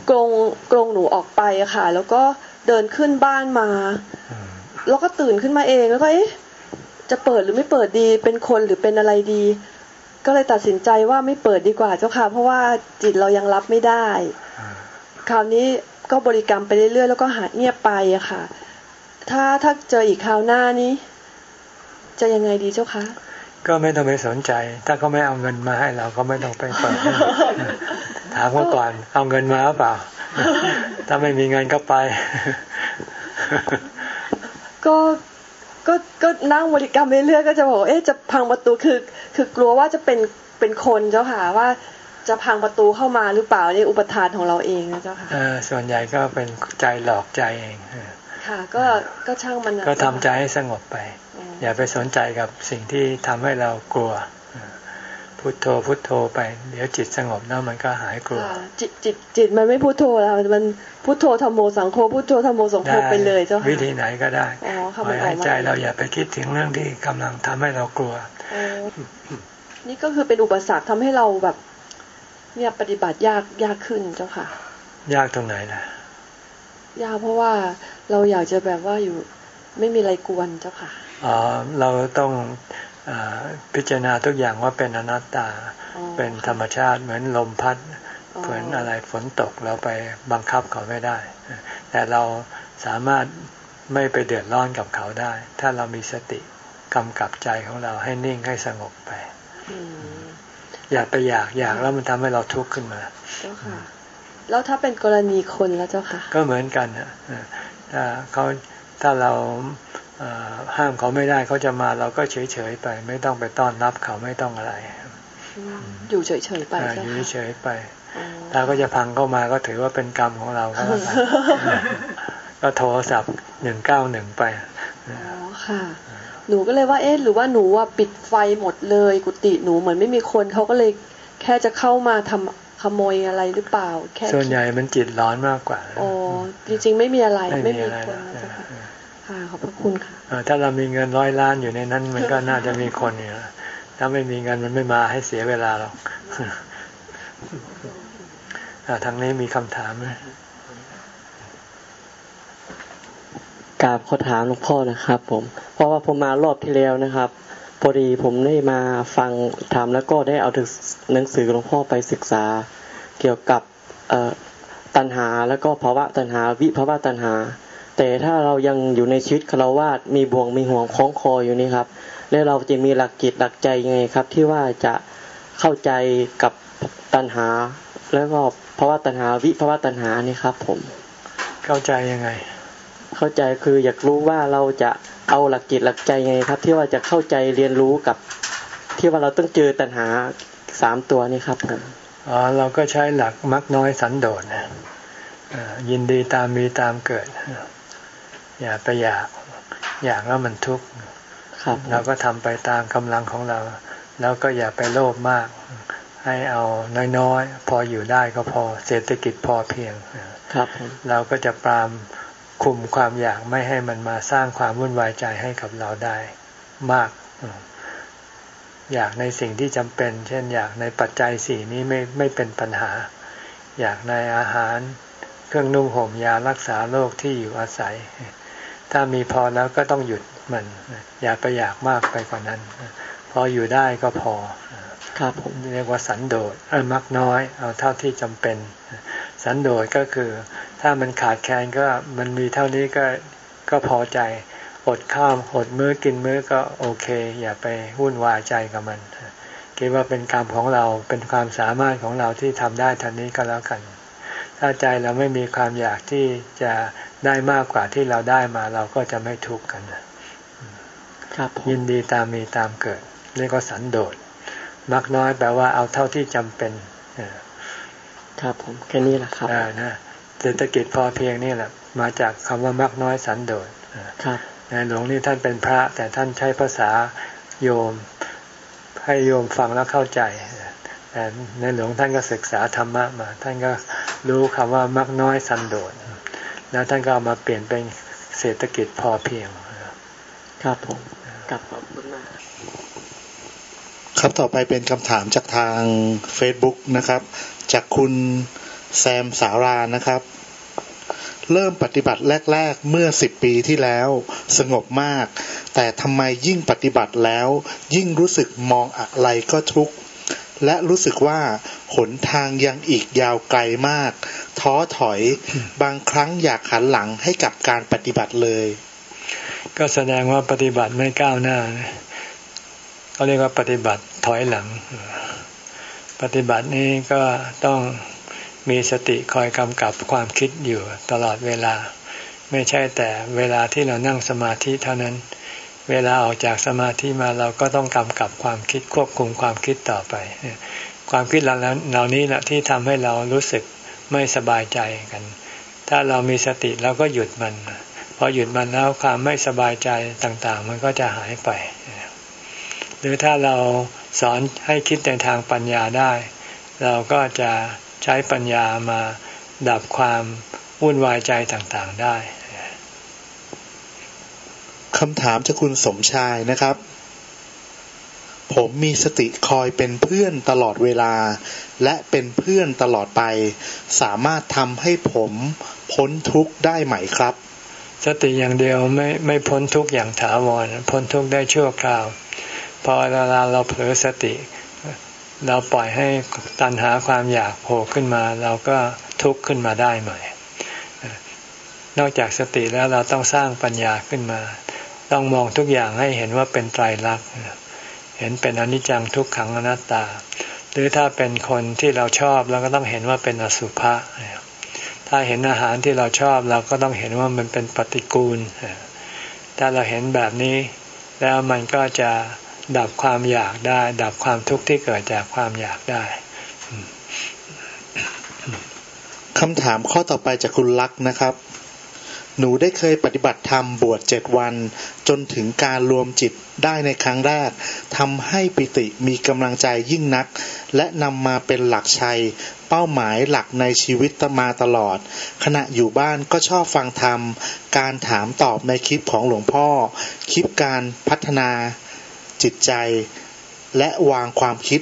กรงกรงหนูออกไปอะค่ะ แล้วก็เดินขึ้นบ้านมา แล้วก็ตื่นขึ้นมาเองแล้วก็เอ๊ะ จะเปิดหรือไม่เปิดดี เป็นคนหรือเป็นอะไรดี ก็เลยตัดสินใจว่าไม่เปิดดีกว่าเจ้าค่ะ เพราะว่าจิตเรายังรับไม่ได้ คราวนี้ก็บริกรรมไปเรื่อยๆแล้วก็หายเงียบไปอะค่ะ ถ้าถ้าเจออีกคราวหน้านี้ จะยังไงดีเจ้าคะก็ไม่ต้องไปสนใจ ถ้าเขาไม่เอาเงินมาให้เราก็ไม่ต้องไปเปิดถามเขาก่อน เอาเงินมาหรือเปล่า ถ้าไม่มีเงินก็ไป ก็ ก็ก็นั่งบริกรรมไปเรื่อยก็จะบอกว่าเอ๊ะจะพังประตูคือ คือกลัวว่าจะเป็นเป็นคนเจ้าค่ะว่าจะพังประตูเข้ามาหรือเปล่านี่อุปทานของเราเองนะเจ้าค่ะเออส่วนใหญ่ก็เป็นใจหลอกใจเองเออค่ะ ก็ก็ช่างมันนะก็ทำใจให้สงบไปอ๋ออย่าไปสนใจกับสิ่งที่ทำให้เรากลัวเออ พุทโธพุทโธไป เดี๋ยวจิตสงบแล้วมันก็หายกลัวค่ะจิตจิตจิตมันไม่พุทโธแล้วมันพุทโธธรรมโมสังโฆพุทโธธรรมโมสังโฆไปเลยเจ้าค่ะวิธีไหนก็ได้อ๋อขค่ะอมันออกมาให้ใจเราอย่าไปคิดถึงเรื่องที่กำลังทำให้เรากลัวอ๋อนี่ก็คือเป็นอุปสรรคทำให้เราแบบ เนี่ยปฏิบัติยากยากขึ้นเจ้าค่ะ ยากตรงไหนล่ะ ยากเพราะว่าเราอยากจะแบบว่าอยู่ไม่มีอะไรกวนเจ้าค่ะอ๋อเราต้องอา พิจารณาทุกอย่างว่าเป็นอนัตตาอ๋อเป็นธรรมชาติเหมือนลมพัดอ๋อเหมือนอะไรฝนตกเราไปบังคับเขาไม่ได้ แต่เราสามารถไม่ไปเดือดร้อนกับเขาได้ ถ้าเรามีสติกำกับใจของเราให้นิ่งให้สงบไปอืมอย่าไปอยากอยากแล้วมันทำให้เราทุกข์ขึ้นมาเจ้าค่ะแล้วถ้าเป็นกรณีคนแล้วเจ้าค่ะ ก็เหมือนกันนะถ้าเขาถ้าเราเอ่อ ห้ามเขาไม่ได้เขาจะมาเราก็เฉยๆไป ไม่ต้องไปต้อนรับเขาไม่ต้องอะไร อยู่เฉยๆไปเออเจ้าอยู่ค่ะเฉยๆไปอ๋อถ้าก็จะพังเข้ามาก็ถือว่าเป็นกรรมของเราก็แล้วกันก็โทรศัพท์หนึ่งเก้าหนึ่งไปอ๋อค่ะหนูก็เลยว่าเอ๊ะหรือว่าหนูว่าปิดไฟหมดเลย กุฏิหนูเหมือนไม่มีคนเขาก็เลยแค่จะเข้ามาทำขโมยอะไรหรือเปล่า แค่ส่วนใหญ่มันจิตร้อนมากกว่าอ๋อจริงๆไม่มีอะไรไม่ไม่มีมีอะไรคน หรอกนะเจ้าค่ะเออค่ะ ขอบพระคุณค่ะเออถ้าเรามีเงินร้อยล้านอยู่ในนั้น มันก็น่าจะมีคนอยู่นะถ้าไม่มีเงินมันไม่มาให้เสียเวลาหรอกอ่าทางนี้มีคำถามไหมกราบขอถามหลวงพ่อนะครับ ผม เพราะว่าผมมารอบที่แล้วนะครับพอดีผมได้มาฟังธรรมแล้วก็ได้เอาหนังสือหลวงพ่อไปศึกษา เกี่ยวกับเอ่อตัณหาแล้วก็ภาวะตัณหา วิภาวะตัณหา แต่ถ้าเรายังอยู่ในชีวิตคารวาสมีบ่วงมีห่วงคล้องคออยู่นี่ครับ แล้วเราจะมีหลักจิตหลักใจยังไงครับ ที่ว่าจะเข้าใจกับตัณหา แล้วก็ภาวะตัณหาวิภาวะตัณหานี่ครับ ผม เข้าใจยังไง เข้าใจคืออยากรู้ว่าเราจะเอาหลักจิตหลักใจไงครับ ที่ว่าจะเข้าใจเรียนรู้กับ ที่ว่าเราต้องเจอตัณหาสามตัวนี้ครับผมอ๋อเราก็ใช้หลักมักน้อยสันโดษนะอ่ายินดีตามมีตามเกิด อย่าไปอยากอยากแล้วมันทุกข์ครับเราก็ทำไปตามกำลังของเรา แล้วก็อย่าไปโลภมาก ให้เอาน้อยๆ พออยู่ได้ก็พอเศรษฐกิจพอเพียงครับผมเราก็จะปรามคุมความอยากไม่ให้มันมาสร้างความวุ่นวายใจให้กับเราได้มากอืมอยากในสิ่งที่จำเป็น เช่น อยากในปัจจัยสี่นี้ไม่ไม่เป็นปัญหา อยากในอาหาร เครื่องนุ่งห่มยารักษาโรคที่อยู่อาศัย ถ้ามีพอแล้วก็ต้องหยุดมัน อย่าไปอยากมากไปกว่านั้น พออยู่ได้ก็พอ ครับผมเรียกว่าสันโดษเออมักน้อย เอาเท่าที่จำเป็น สันโดษก็คือ ถ้ามันขาดแคลนก็มันมีเท่านี้ก็ก็พอใจ อดข้าวอดมื้อกินมื้อก็โอเค อย่าไปวุ่นวายใจกับมันคิดว่าเป็นกรรมของเราเป็นความสามารถของเราที่ทำได้ทันนี้ก็แล้วกัน ถ้าใจเราไม่มีความอยากที่จะ ได้มากกว่าที่เราได้มาเราก็จะไม่ทุกข์กันครับผมยินดีตามมีตามเกิด เรียกว่าสันโดษมักน้อยแปลว่าเอาเท่าที่จำเป็นเออครับผมแค่นี้แหละครับเออนะเศรษฐกิจพอเพียงนี่แหละ มาจากคำว่ามักน้อยสันโดษเออครับในหลวงนี่ท่านเป็นพระ แต่ท่านใช้ภาษาโยม ให้โยมฟังแล้วเข้าใจแต่ในหลวงท่านก็ศึกษาธรรมะมา ท่านก็รู้คำว่ามักน้อยสันโดษ แล้วท่านก็เอามาเปลี่ยนเป็นเศรษฐกิจพอเพียงครับผมกลับขอบคุณมากครับต่อไปเป็นคำถามจากทาง Facebook นะครับ จากคุณแซมสารานะครับ เริ่มปฏิบัติแรก ๆ เมื่อสิบปีที่แล้วสงบมาก แต่ทำไมยิ่งปฏิบัติแล้ว ยิ่งรู้สึกมองอะไรก็ทุกข์ และรู้สึกว่าหนทางยังอีกยาวไกลมาก ท้อถอยบางครั้งอยากหันหลังให้กับการปฏิบัติเลย ก็แสดงว่าปฏิบัติไม่ก้าวหน้าเขาเรียกว่าปฏิบัติถอยหลัง ปฏิบัตินี้ก็ต้องมีสติคอยกำกับความคิดอยู่ตลอดเวลา ไม่ใช่แต่เวลาที่เรานั่งสมาธิเท่านั้น เวลาออกจากสมาธิมาเราก็ต้องกำกับความคิดควบคุมความคิดต่อไป ความคิดเหล่านี้แหละที่ทำให้เรารู้สึกไม่สบายใจกัน ถ้าเรามีสติเราก็หยุดมัน พอหยุดมันแล้วความไม่สบายใจต่างๆ มันก็จะหายไป หรือถ้าเราสอนให้คิดในทางปัญญาได้ เราก็จะใช้ปัญญามาดับความวุ่นวายใจต่างๆได้ คำถามจากคุณสมชายนะครับ ผมมีสติคอยเป็นเพื่อนตลอดเวลา และเป็นเพื่อนตลอดไป สามารถทำให้ผมพ้นทุกข์ได้ไหมครับ สติอย่างเดียวไม่ไม่พ้นทุกข์อย่างถาวรพ้นทุกข์ได้ชั่วคราว พอเวลาเราเผลอสติ เราปล่อยให้ตัณหาความอยากโผล่ขึ้นมา เราก็ทุกข์ขึ้นมาได้ใหม่นอกจากสติแล้วเราต้องสร้างปัญญาขึ้นมา ต้องมองทุกอย่างให้เห็นว่าเป็นไตรลักษณ์เห็นเป็นอนิจจังทุกขังอนัตตา หรือถ้าเป็นคนที่เราชอบเราก็ต้องเห็นว่าเป็นอสุภะถ้าเห็นอาหารที่เราชอบเราก็ต้องเห็นว่ามันเป็นปฏิกูล ถ้าเราเห็นแบบนี้ แล้วมันก็จะดับความอยากได้ ดับความทุกข์ที่เกิดจากความอยากได้คำถามข้อต่อไปจากคุณลักษณ์นะครับ หนูได้เคยปฏิบัติธรรมบวชเจ็ดวัน จนถึงการรวมจิตได้ในครั้งแรกทำให้ปิติมีกำลังใจยิ่งนัก และนำมาเป็นหลักชัย เป้าหมายหลักในชีวิตมาตลอด ขณะอยู่บ้านก็ชอบฟังธรรม การถามตอบในคลิปของหลวงพ่อ คลิปการพัฒนาจิตใจ และวางความคิด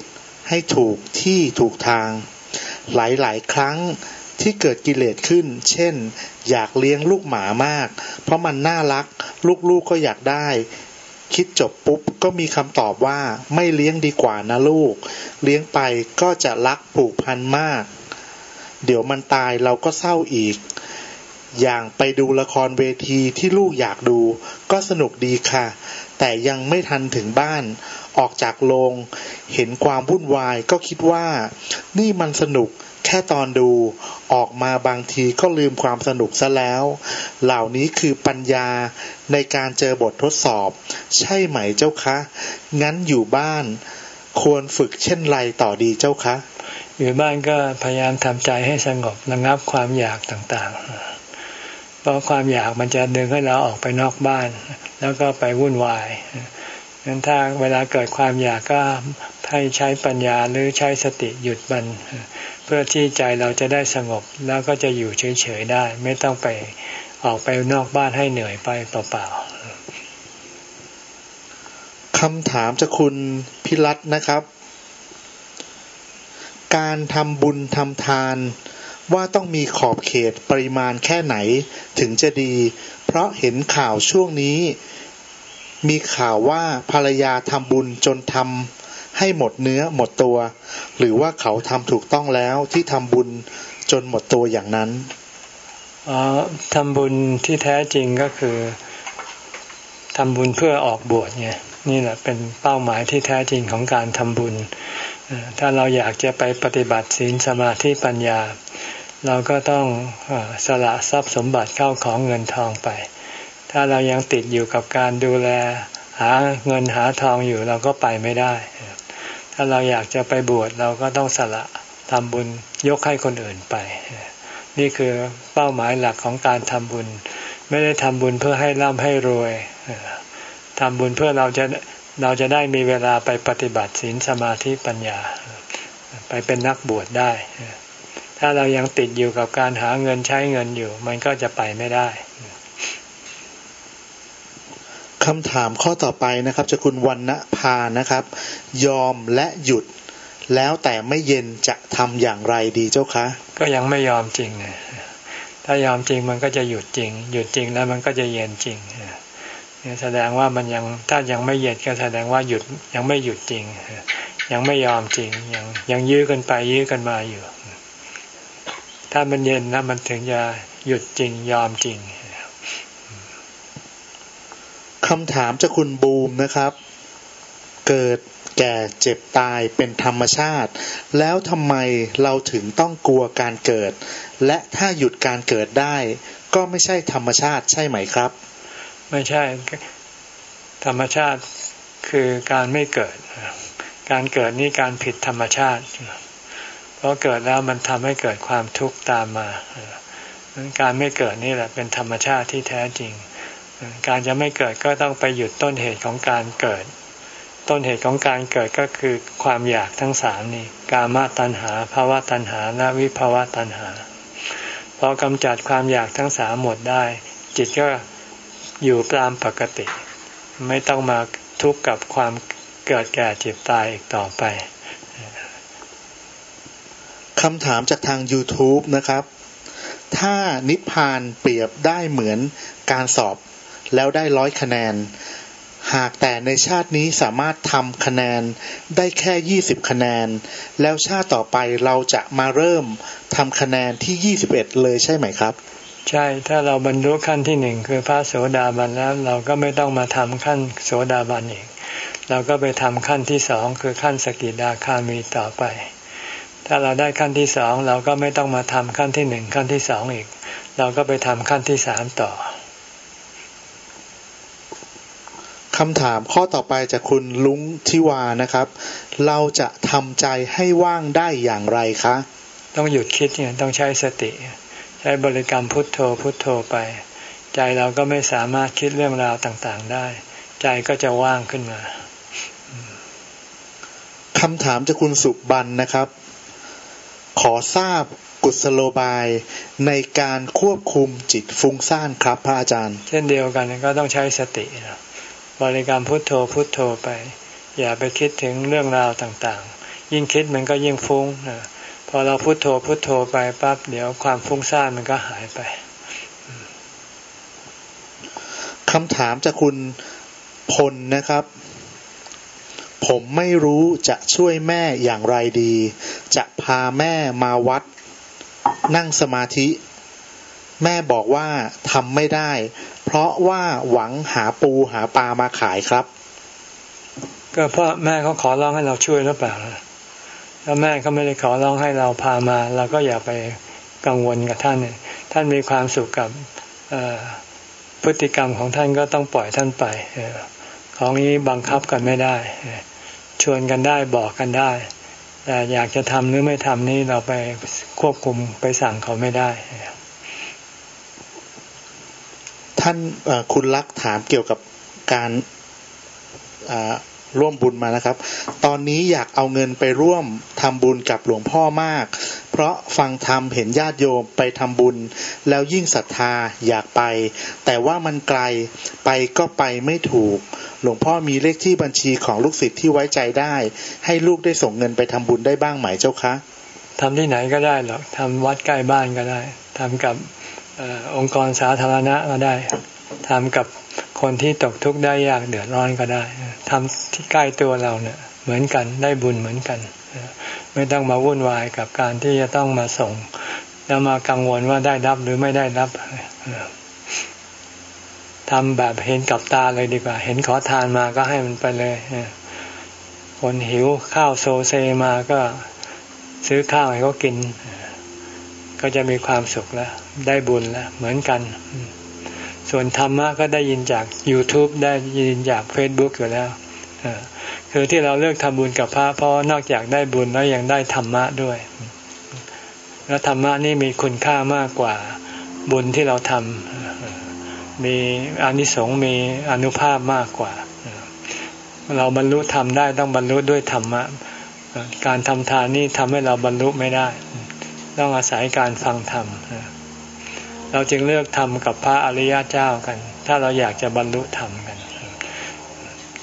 ให้ถูกที่ถูกทาง หลายๆ ครั้ง ที่เกิดกิเลสขึ้น เช่น อยากเลี้ยงลูกหมามาก เพราะมันน่ารัก ลูกๆกก็อยากได้ คิดจบปุ๊บก็มีคำตอบว่าไม่เลี้ยงดีกว่านะลูก เลี้ยงไปก็จะรักผูกพันมาก เดี๋ยวมันตายเราก็เศร้าอีก อย่างไปดูละครเวทีที่ลูกอยากดู ก็สนุกดีค่ะ แต่ยังไม่ทันถึงบ้านออกจากโรง เห็นความวุ่นวายก็คิดว่า นี่มันสนุก แค่ตอนดูออกมาบางทีก็ลืมความสนุกซะแล้ว เหล่านี้คือปัญญาในการเจอบททดสอบ ใช่ไหมเจ้าคะ งั้นอยู่บ้าน ควรฝึกเช่นไรต่อดีเจ้าคะ อยู่บ้านก็พยายามทำใจให้สงบระงับความอยากต่างๆ เพราะความอยากมันจะดึงให้เราออกไปนอกบ้าน แล้วก็ไปวุ่นวายงั้นถ้าเวลาเกิดความอยากก็ให้ใช้ปัญญาหรือใช้สติหยุดมัน พื่อที่ใจเราจะได้สงบแล้วก็จะอยู่เฉยๆได้ ไม่ต้องไปออกไปนอกบ้านให้เหนื่อยไปเปล่าๆคำถามจากคุณพิรัตนะครับ การทำบุญทำทานว่าต้องมีขอบเขตปริมาณแค่ไหนถึงจะดี เพราะเห็นข่าวช่วงนี้ มีข่าวว่าภรรยาทำบุญจนทำ ให้หมดเนื้อหมดตัว หรือว่าเขาทำถูกต้องแล้วที่ทำบุญจนหมดตัวอย่างนั้นออทำบุญที่แท้จริงก็คือทำบุญเพื่อออกบวชไงนี่แหละเป็นเป้าหมายที่แท้จริงของการทำบุญ ถ้าเราอยากจะไปปฏิบัติศีลสมาธิปัญญา เราก็ต้องสละทรัพย์สมบัติเข้าของเงินทองไป ถ้าเรายังติดอยู่กับการดูแลหาเงินหาทองอยู่เราก็ไปไม่ได้ ถ้าเราอยากจะไปบวชเราก็ต้องสละทำบุญยกให้คนอื่นไป นี่คือเป้าหมายหลักของการทำบุญ ไม่ได้ทำบุญเพื่อให้ร่ำให้รวยทำบุญเพื่อเราจะเราจะได้มีเวลาไปปฏิบัติศีลสมาธิปัญญา ไปเป็นนักบวชได้ ถ้าเรายังติดอยู่กับการหาเงินใช้เงินอยู่ มันก็จะไปไม่ได้ คำถามข้อต่อไปนะครับจะคุณวันณพานะครับ ยอมและหยุด แล้วแต่ไม่เย็นจะทำอย่างไรดีเจ้าคะ ก็ยังไม่ยอมจริงถ้ายอมจริงมันก็จะหยุดจริง หยุดจริงแล้วมันก็จะเย็นจริงแสดงว่ามันยังถ้ายังไม่เย็นก็แสดงว่าหยุดยังไม่หยุดจริง ยังไม่ยอมจริง ยังยังยื้อกันไปยื้อกันมาอยู่ ถ้ามันเย็นแล้วมันถึงจะหยุดจริงยอมจริง คำถามจากคุณบูมนะครับ เกิดแก่เจ็บตายเป็นธรรมชาติ แล้วทำไมเราถึงต้องกลัวการเกิด และถ้าหยุดการเกิดได้ ก็ไม่ใช่ธรรมชาติใช่ไหมครับ ไม่ใช่ ธรรมชาติคือการไม่เกิด การเกิดนี่การผิดธรรมชาติ เพราะเกิดแล้วมันทำให้เกิดความทุกข์ตามมา การไม่เกิดนี่แหละเป็นธรรมชาติที่แท้จริง การจะไม่เกิดก็ต้องไปหยุดต้นเหตุของการเกิด ต้นเหตุของการเกิดก็คือความอยากทั้งสามนี่กามตัณหาภาวะตัณหาและวิภาวะตัณหาพอกำจัดความอยากทั้งสามหมดได้ จิตก็อยู่ตามปกติ ไม่ต้องมาทุกข์กับความเกิดแก่เจ็บตายอีกต่อไปคำถามจากทาง YouTube นะครับ ถ้านิพพานเปรียบได้เหมือนการสอบ แล้วได้ร้อยคะแนน หากแต่ในชาตินี้สามารถทำคะแนนได้แค่ยี่สิบคะแนน แล้วชาติต่อไปเราจะมาเริ่มทำคะแนนที่ยี่สิบเอ็ดเลยใช่ไหมครับ ใช่ถ้าเราบรรลุขั้นที่หนึ่งคือพระโสดาบันแล้วเราก็ไม่ต้องมาทำขั้นโสดาบันอีกเราก็ไปทำขั้นที่สองคือขั้นสกิดาคามีต่อไป ถ้าเราได้ขั้นที่สองเราก็ไม่ต้องมาทำขั้นที่หนึ่งขั้นที่สองอีก เราก็ไปทำขั้นที่สามต่อ คำถามข้อต่อไปจากคุณลุงทิวานะครับ เราจะทำใจให้ว่างได้อย่างไรคะ ต้องหยุดคิดเนี่ยต้องใช้สติ ใช้บริกรรมพุทโธพุทโธไป ใจเราก็ไม่สามารถคิดเรื่องราวต่างๆได้ ใจก็จะว่างขึ้นมาคำถามจากคุณสุบันนะครับ ขอทราบกุศโลบายในการควบคุมจิตฟุ้งซ่านครับพระอาจารย์ เช่นเดียวกันก็ต้องใช้สติ บริกรรมพุทโธพุทโธไป อย่าไปคิดถึงเรื่องราวต่างๆ ยิ่งคิดมันก็ยิ่งฟุ้งพอเราพุโทโธพุโทโธไปปั๊บเดี๋ยวความฟุ้งซ่านมันก็หายไปคำถามจากคุณพลนะครับ ผมไม่รู้จะช่วยแม่อย่างไรดี จะพาแม่มาวัด นั่งสมาธิ แม่บอกว่าทำไม่ได้ เพราะว่าหวังหาปูหาปลามาขายครับ ก็เพราะแม่เขาขอร้องให้เราช่วยหรือเปล่าถ้าแม่เขาไม่ได้ขอร้องให้เราพามาเราก็อย่าไปกังวลกับท่าน ท่านมีความสุขกับพฤติกรรมของท่านก็ต้องปล่อยท่านไปของนี้บังคับกันไม่ได้ชวนกันได้บอกกันได้แต่อยากจะทำหรือไม่ทำนี่เราไปควบคุมไปสั่งเขาไม่ได้ ท่านคุณลักษ์ถามเกี่ยวกับการร่วมบุญมานะครับ ตอนนี้อยากเอาเงินไปร่วมทำบุญกับหลวงพ่อมาก เพราะฟังธรรมเห็นญาติโยมไปทำบุญ แล้วยิ่งศรัทธาอยากไป แต่ว่ามันไกลไปก็ไปไม่ถูก หลวงพ่อมีเลขที่บัญชีของลูกศิษย์ที่ไว้ใจได้ ให้ลูกได้ส่งเงินไปทำบุญได้บ้างไหมเจ้าคะทำที่ไหนก็ได้หรอกทำวัดใกล้บ้านก็ได้ทำกับ องค์กรสาธารณะก็ได้ทำกับคนที่ตกทุกข์ได้ยากเดือดร้อนก็ได้ทำที่ใกล้ตัวเราเนี่ยเหมือนกันได้บุญเหมือนกัน ไม่ต้องมาวุ่นวายกับการที่จะต้องมาส่ง แล้วมากังวลว่าได้รับหรือไม่ได้รับทำแบบเห็นกับตาเลยดีกว่า เห็นขอทานมาก็ให้มันไปเลยคนหิวข้าวโซเซมาก็ซื้อข้าวให้เขากิน ก็จะมีความสุขแล้ว ได้บุญแล้ว เหมือนกัน ส่วนธรรมะก็ได้ยินจาก YouTube ได้ยินจาก Facebook อยู่แล้วคือที่เราเลือกทำบุญกับพระเพราะนอกจากได้บุญแล้วยังได้ธรรมะด้วย แล้วธรรมะนี่มีคุณค่ามากกว่าบุญที่เราทำมีอนิสงส์มีอนุภาพมากกว่า เราบรรลุธรรมได้ต้องบรรลุด้วยธรรมะ การทำทานนี่ทำให้เราบรรลุไม่ได้ ต้องอาศัยการฟังธรรมเราจึงเลือกทำกับพระอริยเจ้ากัน ถ้าเราอยากจะบรรลุธรรมกัน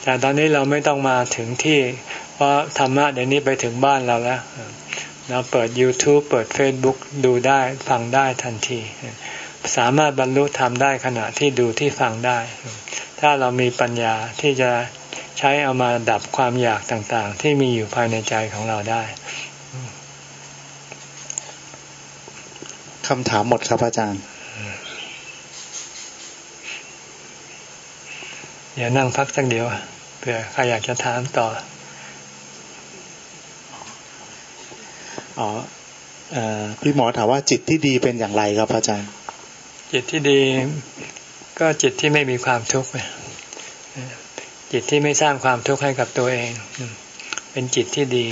แต่ตอนนี้เราไม่ต้องมาถึงที่ เพราะธรรมะเดี๋ยวนี้ไปถึงบ้านเราแล้วเราเปิด YouTube เปิด Facebook ดูได้ฟังได้ทันที สามารถบรรลุธรรมได้ขณะที่ดูที่ฟังได้ ถ้าเรามีปัญญาที่จะใช้เอามาดับความอยากต่างๆ ที่มีอยู่ภายในใจของเราได้ คำถามหมดครับอาจารย์ เดี๋ยวนั่งพักสักเดียวเผื่อใครอยากจะถามต่อ อ๋อพี่หมอถามว่าจิตที่ดีเป็นอย่างไรครับอาจารย์ จิตที่ดีก็จิตที่ไม่มีความทุกข์จิตที่ไม่สร้างความทุกข์ให้กับตัวเอง เป็นจิตที่ดี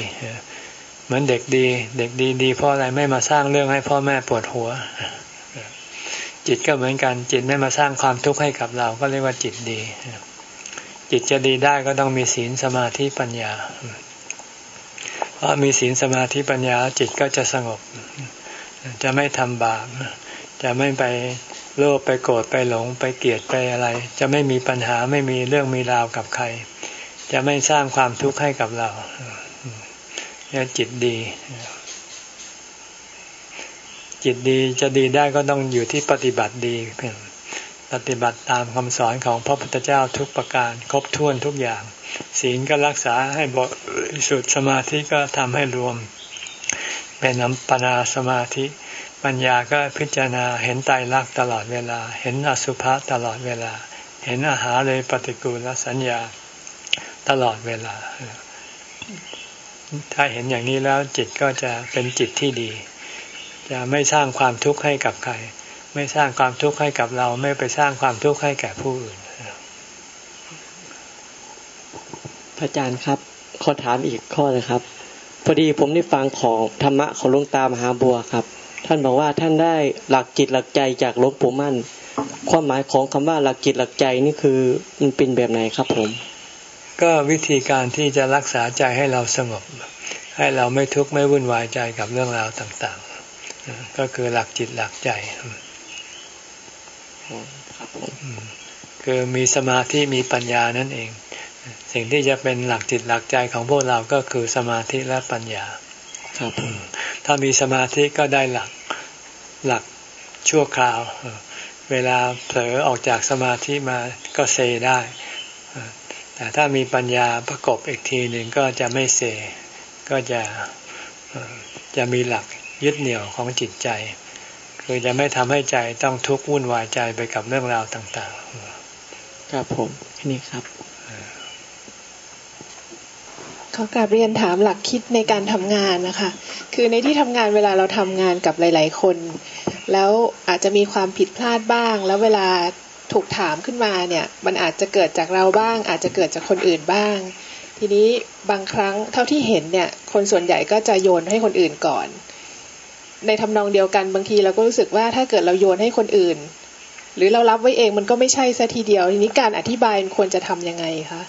เหมือนเด็กดี เด็กดีดีเพราะอะไรไม่มาสร้างเรื่องให้พ่อแม่ปวดหัว จิตก็เหมือนกัน จิตไม่มาสร้างความทุกข์ให้กับเราก็เรียกว่าจิตดี จิตจะดีได้ก็ต้องมีศีลสมาธิปัญญาเพราะมีศีลสมาธิปัญญา จิตก็จะสงบ จะไม่ทำบาปจะไม่ไปโลภไปโกรธไปหลงไปเกลียดไปอะไร จะไม่มีปัญหาไม่มีเรื่องมีราวกับใคร จะไม่สร้างความทุกข์ให้กับเรา เนี่ยจิตดี จิตดีจะดีได้ก็ต้องอยู่ที่ปฏิบัติดีเพียงปฏิบัติตามคำสอนของพระพุทธเจ้าทุกประการครบถ้วนทุกอย่าง ศีลก็รักษาให้บริสุทธิ์สมาธิก็ทำให้รวม เป็นอัมปนาสมาธิปัญญาก็พิจารณาเห็นไตรลักษณ์ตลอดเวลา เห็นอสุภะตลอดเวลา เห็นอาหารเลยปฏิกูลสัญญาตลอดเวลา ถ้าเห็นอย่างนี้แล้วจิตก็จะเป็นจิตที่ดี จะไม่สร้างความทุกข์ให้กับใคร ไม่สร้างความทุกข์ให้กับเรา ไม่ไปสร้างความทุกข์ให้แก่ผู้อื่นพระอาจารย์ครับ ขอถามอีกข้อนะครับ พอดีผมได้ฟังของธรรมะของหลวงตามหาบัวครับ ท่านบอกว่าท่านได้หลักจิตหลักใจจากหลวงปู่มั่น ความหมายของคำว่าหลักจิตหลักใจนี่คือมันเป็นแบบไหนครับผม ก็วิธีการที่จะรักษาใจให้เราสงบ ให้เราไม่ทุกข์ไม่วุ่นวายใจกับเรื่องราวต่างๆ ก็คือหลักจิตหลักใจคือมีสมาธิมีปัญญานั่นเอง สิ่งที่จะเป็นหลักจิตหลักใจของพวกเราก็คือสมาธิและปัญญาถ้ามีสมาธิก็ได้หลักหลักชั่วคราว เวลาเผลอออกจากสมาธิมาก็เซได้ แต่ถ้ามีปัญญาประกบอีกทีหนึ่งก็จะไม่เซก็จะจะมีหลักยึดเหนี่ยวของจิตใจ คือจะไม่ทำให้ใจต้องทุกข์วุ่นวายใจไปกับเรื่องราวต่างๆ ครับผมนี่ครับเขากลับเรียนถามหลักคิดในการทำงานนะคะ คือในที่ทำงานเวลาเราทำงานกับหลาย ๆ คน แล้วอาจจะมีความผิดพลาดบ้าง แล้วเวลา ถูกถามขึ้นมาเนี่ยมันอาจจะเกิดจากเราบ้าง อาจจะเกิดจากคนอื่นบ้าง ทีนี้บางครั้งเท่าที่เห็นเนี่ยคนส่วนใหญ่ก็จะโยนให้คนอื่นก่อน ในทำนองเดียวกันบางทีเราก็รู้สึกว่าถ้าเกิดเราโยนให้คนอื่น หรือเรารับไว้เองมันก็ไม่ใช่ซะทีเดียว ทีนี้การอธิบายควรจะทํำยังไงคะ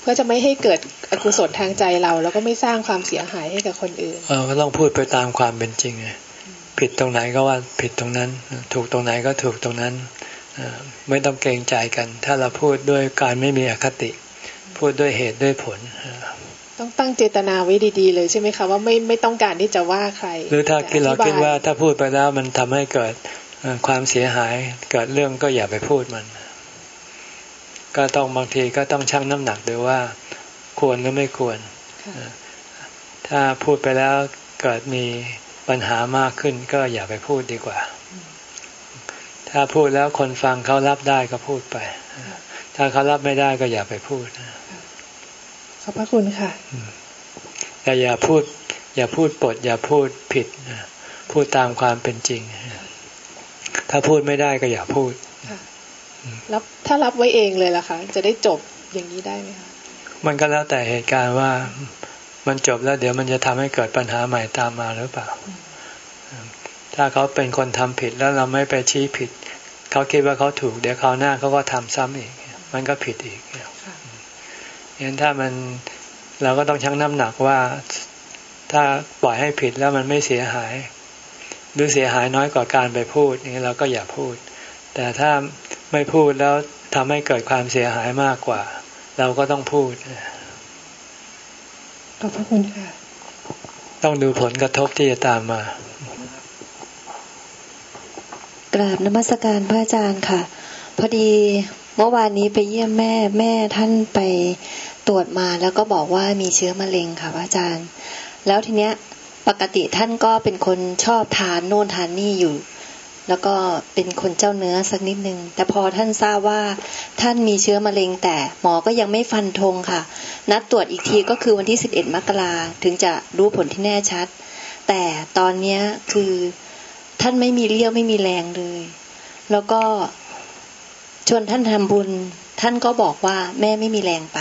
เพื่อจะไม่ให้เกิดอกุศลทางใจเรา แล้วก็ไม่สร้างความเสียหายให้กับคนอื่นเออก็ต้องพูดไปตามความเป็นจริงไงผิดตรงไหนก็ว่าผิดตรงนั้น ถูกตรงไหนก็ถูกตรงนั้น ไม่ต้องเกรงใจกัน ถ้าเราพูดด้วยการไม่มีอคติ พูดด้วยเหตุด้วยผล ต้องตั้งเจตนาไว้ดี ๆ เลยใช่ไหมคะว่าไม่ไม่ต้องการที่จะว่าใคร หรือถ้าคิดเราคิดว่าถ้าพูดไปแล้วมันทำให้เกิดความเสียหายเกิดเรื่องก็อย่าไปพูดมัน ก็ต้องบางทีก็ต้องชั่งน้ำหนักดูว่า ควรหรือไม่ควร ถ้าพูดไปแล้วเกิดมีปัญหามากขึ้นก็อย่าไปพูดดีกว่า ถ้าพูดแล้วคนฟังเขารับได้ก็พูดไป ถ้าเขารับไม่ได้ก็อย่าไปพูดขอบพระคุณค่ะแต่อย่าพูด อย่าพูดปด อย่าพูดผิดพูดตามความเป็นจริง ถ้าพูดไม่ได้ก็อย่าพูดรับถ้ารับไว้เองเลยล่ะคะจะได้จบอย่างนี้ได้ไหมคะมันก็แล้วแต่เหตุการณ์ว่ามันจบแล้วเดี๋ยวมันจะทำให้เกิดปัญหาใหม่ตามมาหรือเปล่า ถ้าเขาเป็นคนทำผิดแล้วเราไม่ไปชี้ผิด เขาคิดว่าเขาถูก เดี๋ยวคราวหน้าเขาก็ทำซ้ำอีก มันก็ผิดอีกอย่างถ้ามันเราก็ต้องชั่งน้ำหนักว่าถ้าปล่อยให้ผิดแล้วมันไม่เสียหาย หรือเสียหายน้อยกว่าการไปพูดนี่เราก็อย่าพูด แต่ถ้าไม่พูดแล้วทำให้เกิดความเสียหายมากกว่า เราก็ต้องพูดขอบพระคุณค่ะ ต้องดูผลกระทบที่จะตามมา กราบนมัสการพระอาจารย์ค่ะ พอดีเมื่อวานนี้ไปเยี่ยมแม่แม่ท่านไปตรวจมาแล้วก็บอกว่ามีเชื้อมะเร็งค่ะพระอาจารย์ แล้วทีเนี้ยปกติท่านก็เป็นคนชอบทานโน่นทานนี่อยู่ แล้วก็เป็นคนเจ้าเนื้อสักนิดนึง แต่พอท่านทราบว่าท่านมีเชื้อมะเร็ง แต่หมอก็ยังไม่ฟันธงค่ะ นัดตรวจอีกทีก็คือวันที่สิบเอ็ดมกราถึงจะรู้ผลที่แน่ชัด แต่ตอนเนี้ยคือ ท่านไม่มีเลี้ยวไม่มีแรงเลย แล้วก็ชวนท่านทำบุญ ท่านก็บอกว่าแม่ไม่มีแรงไป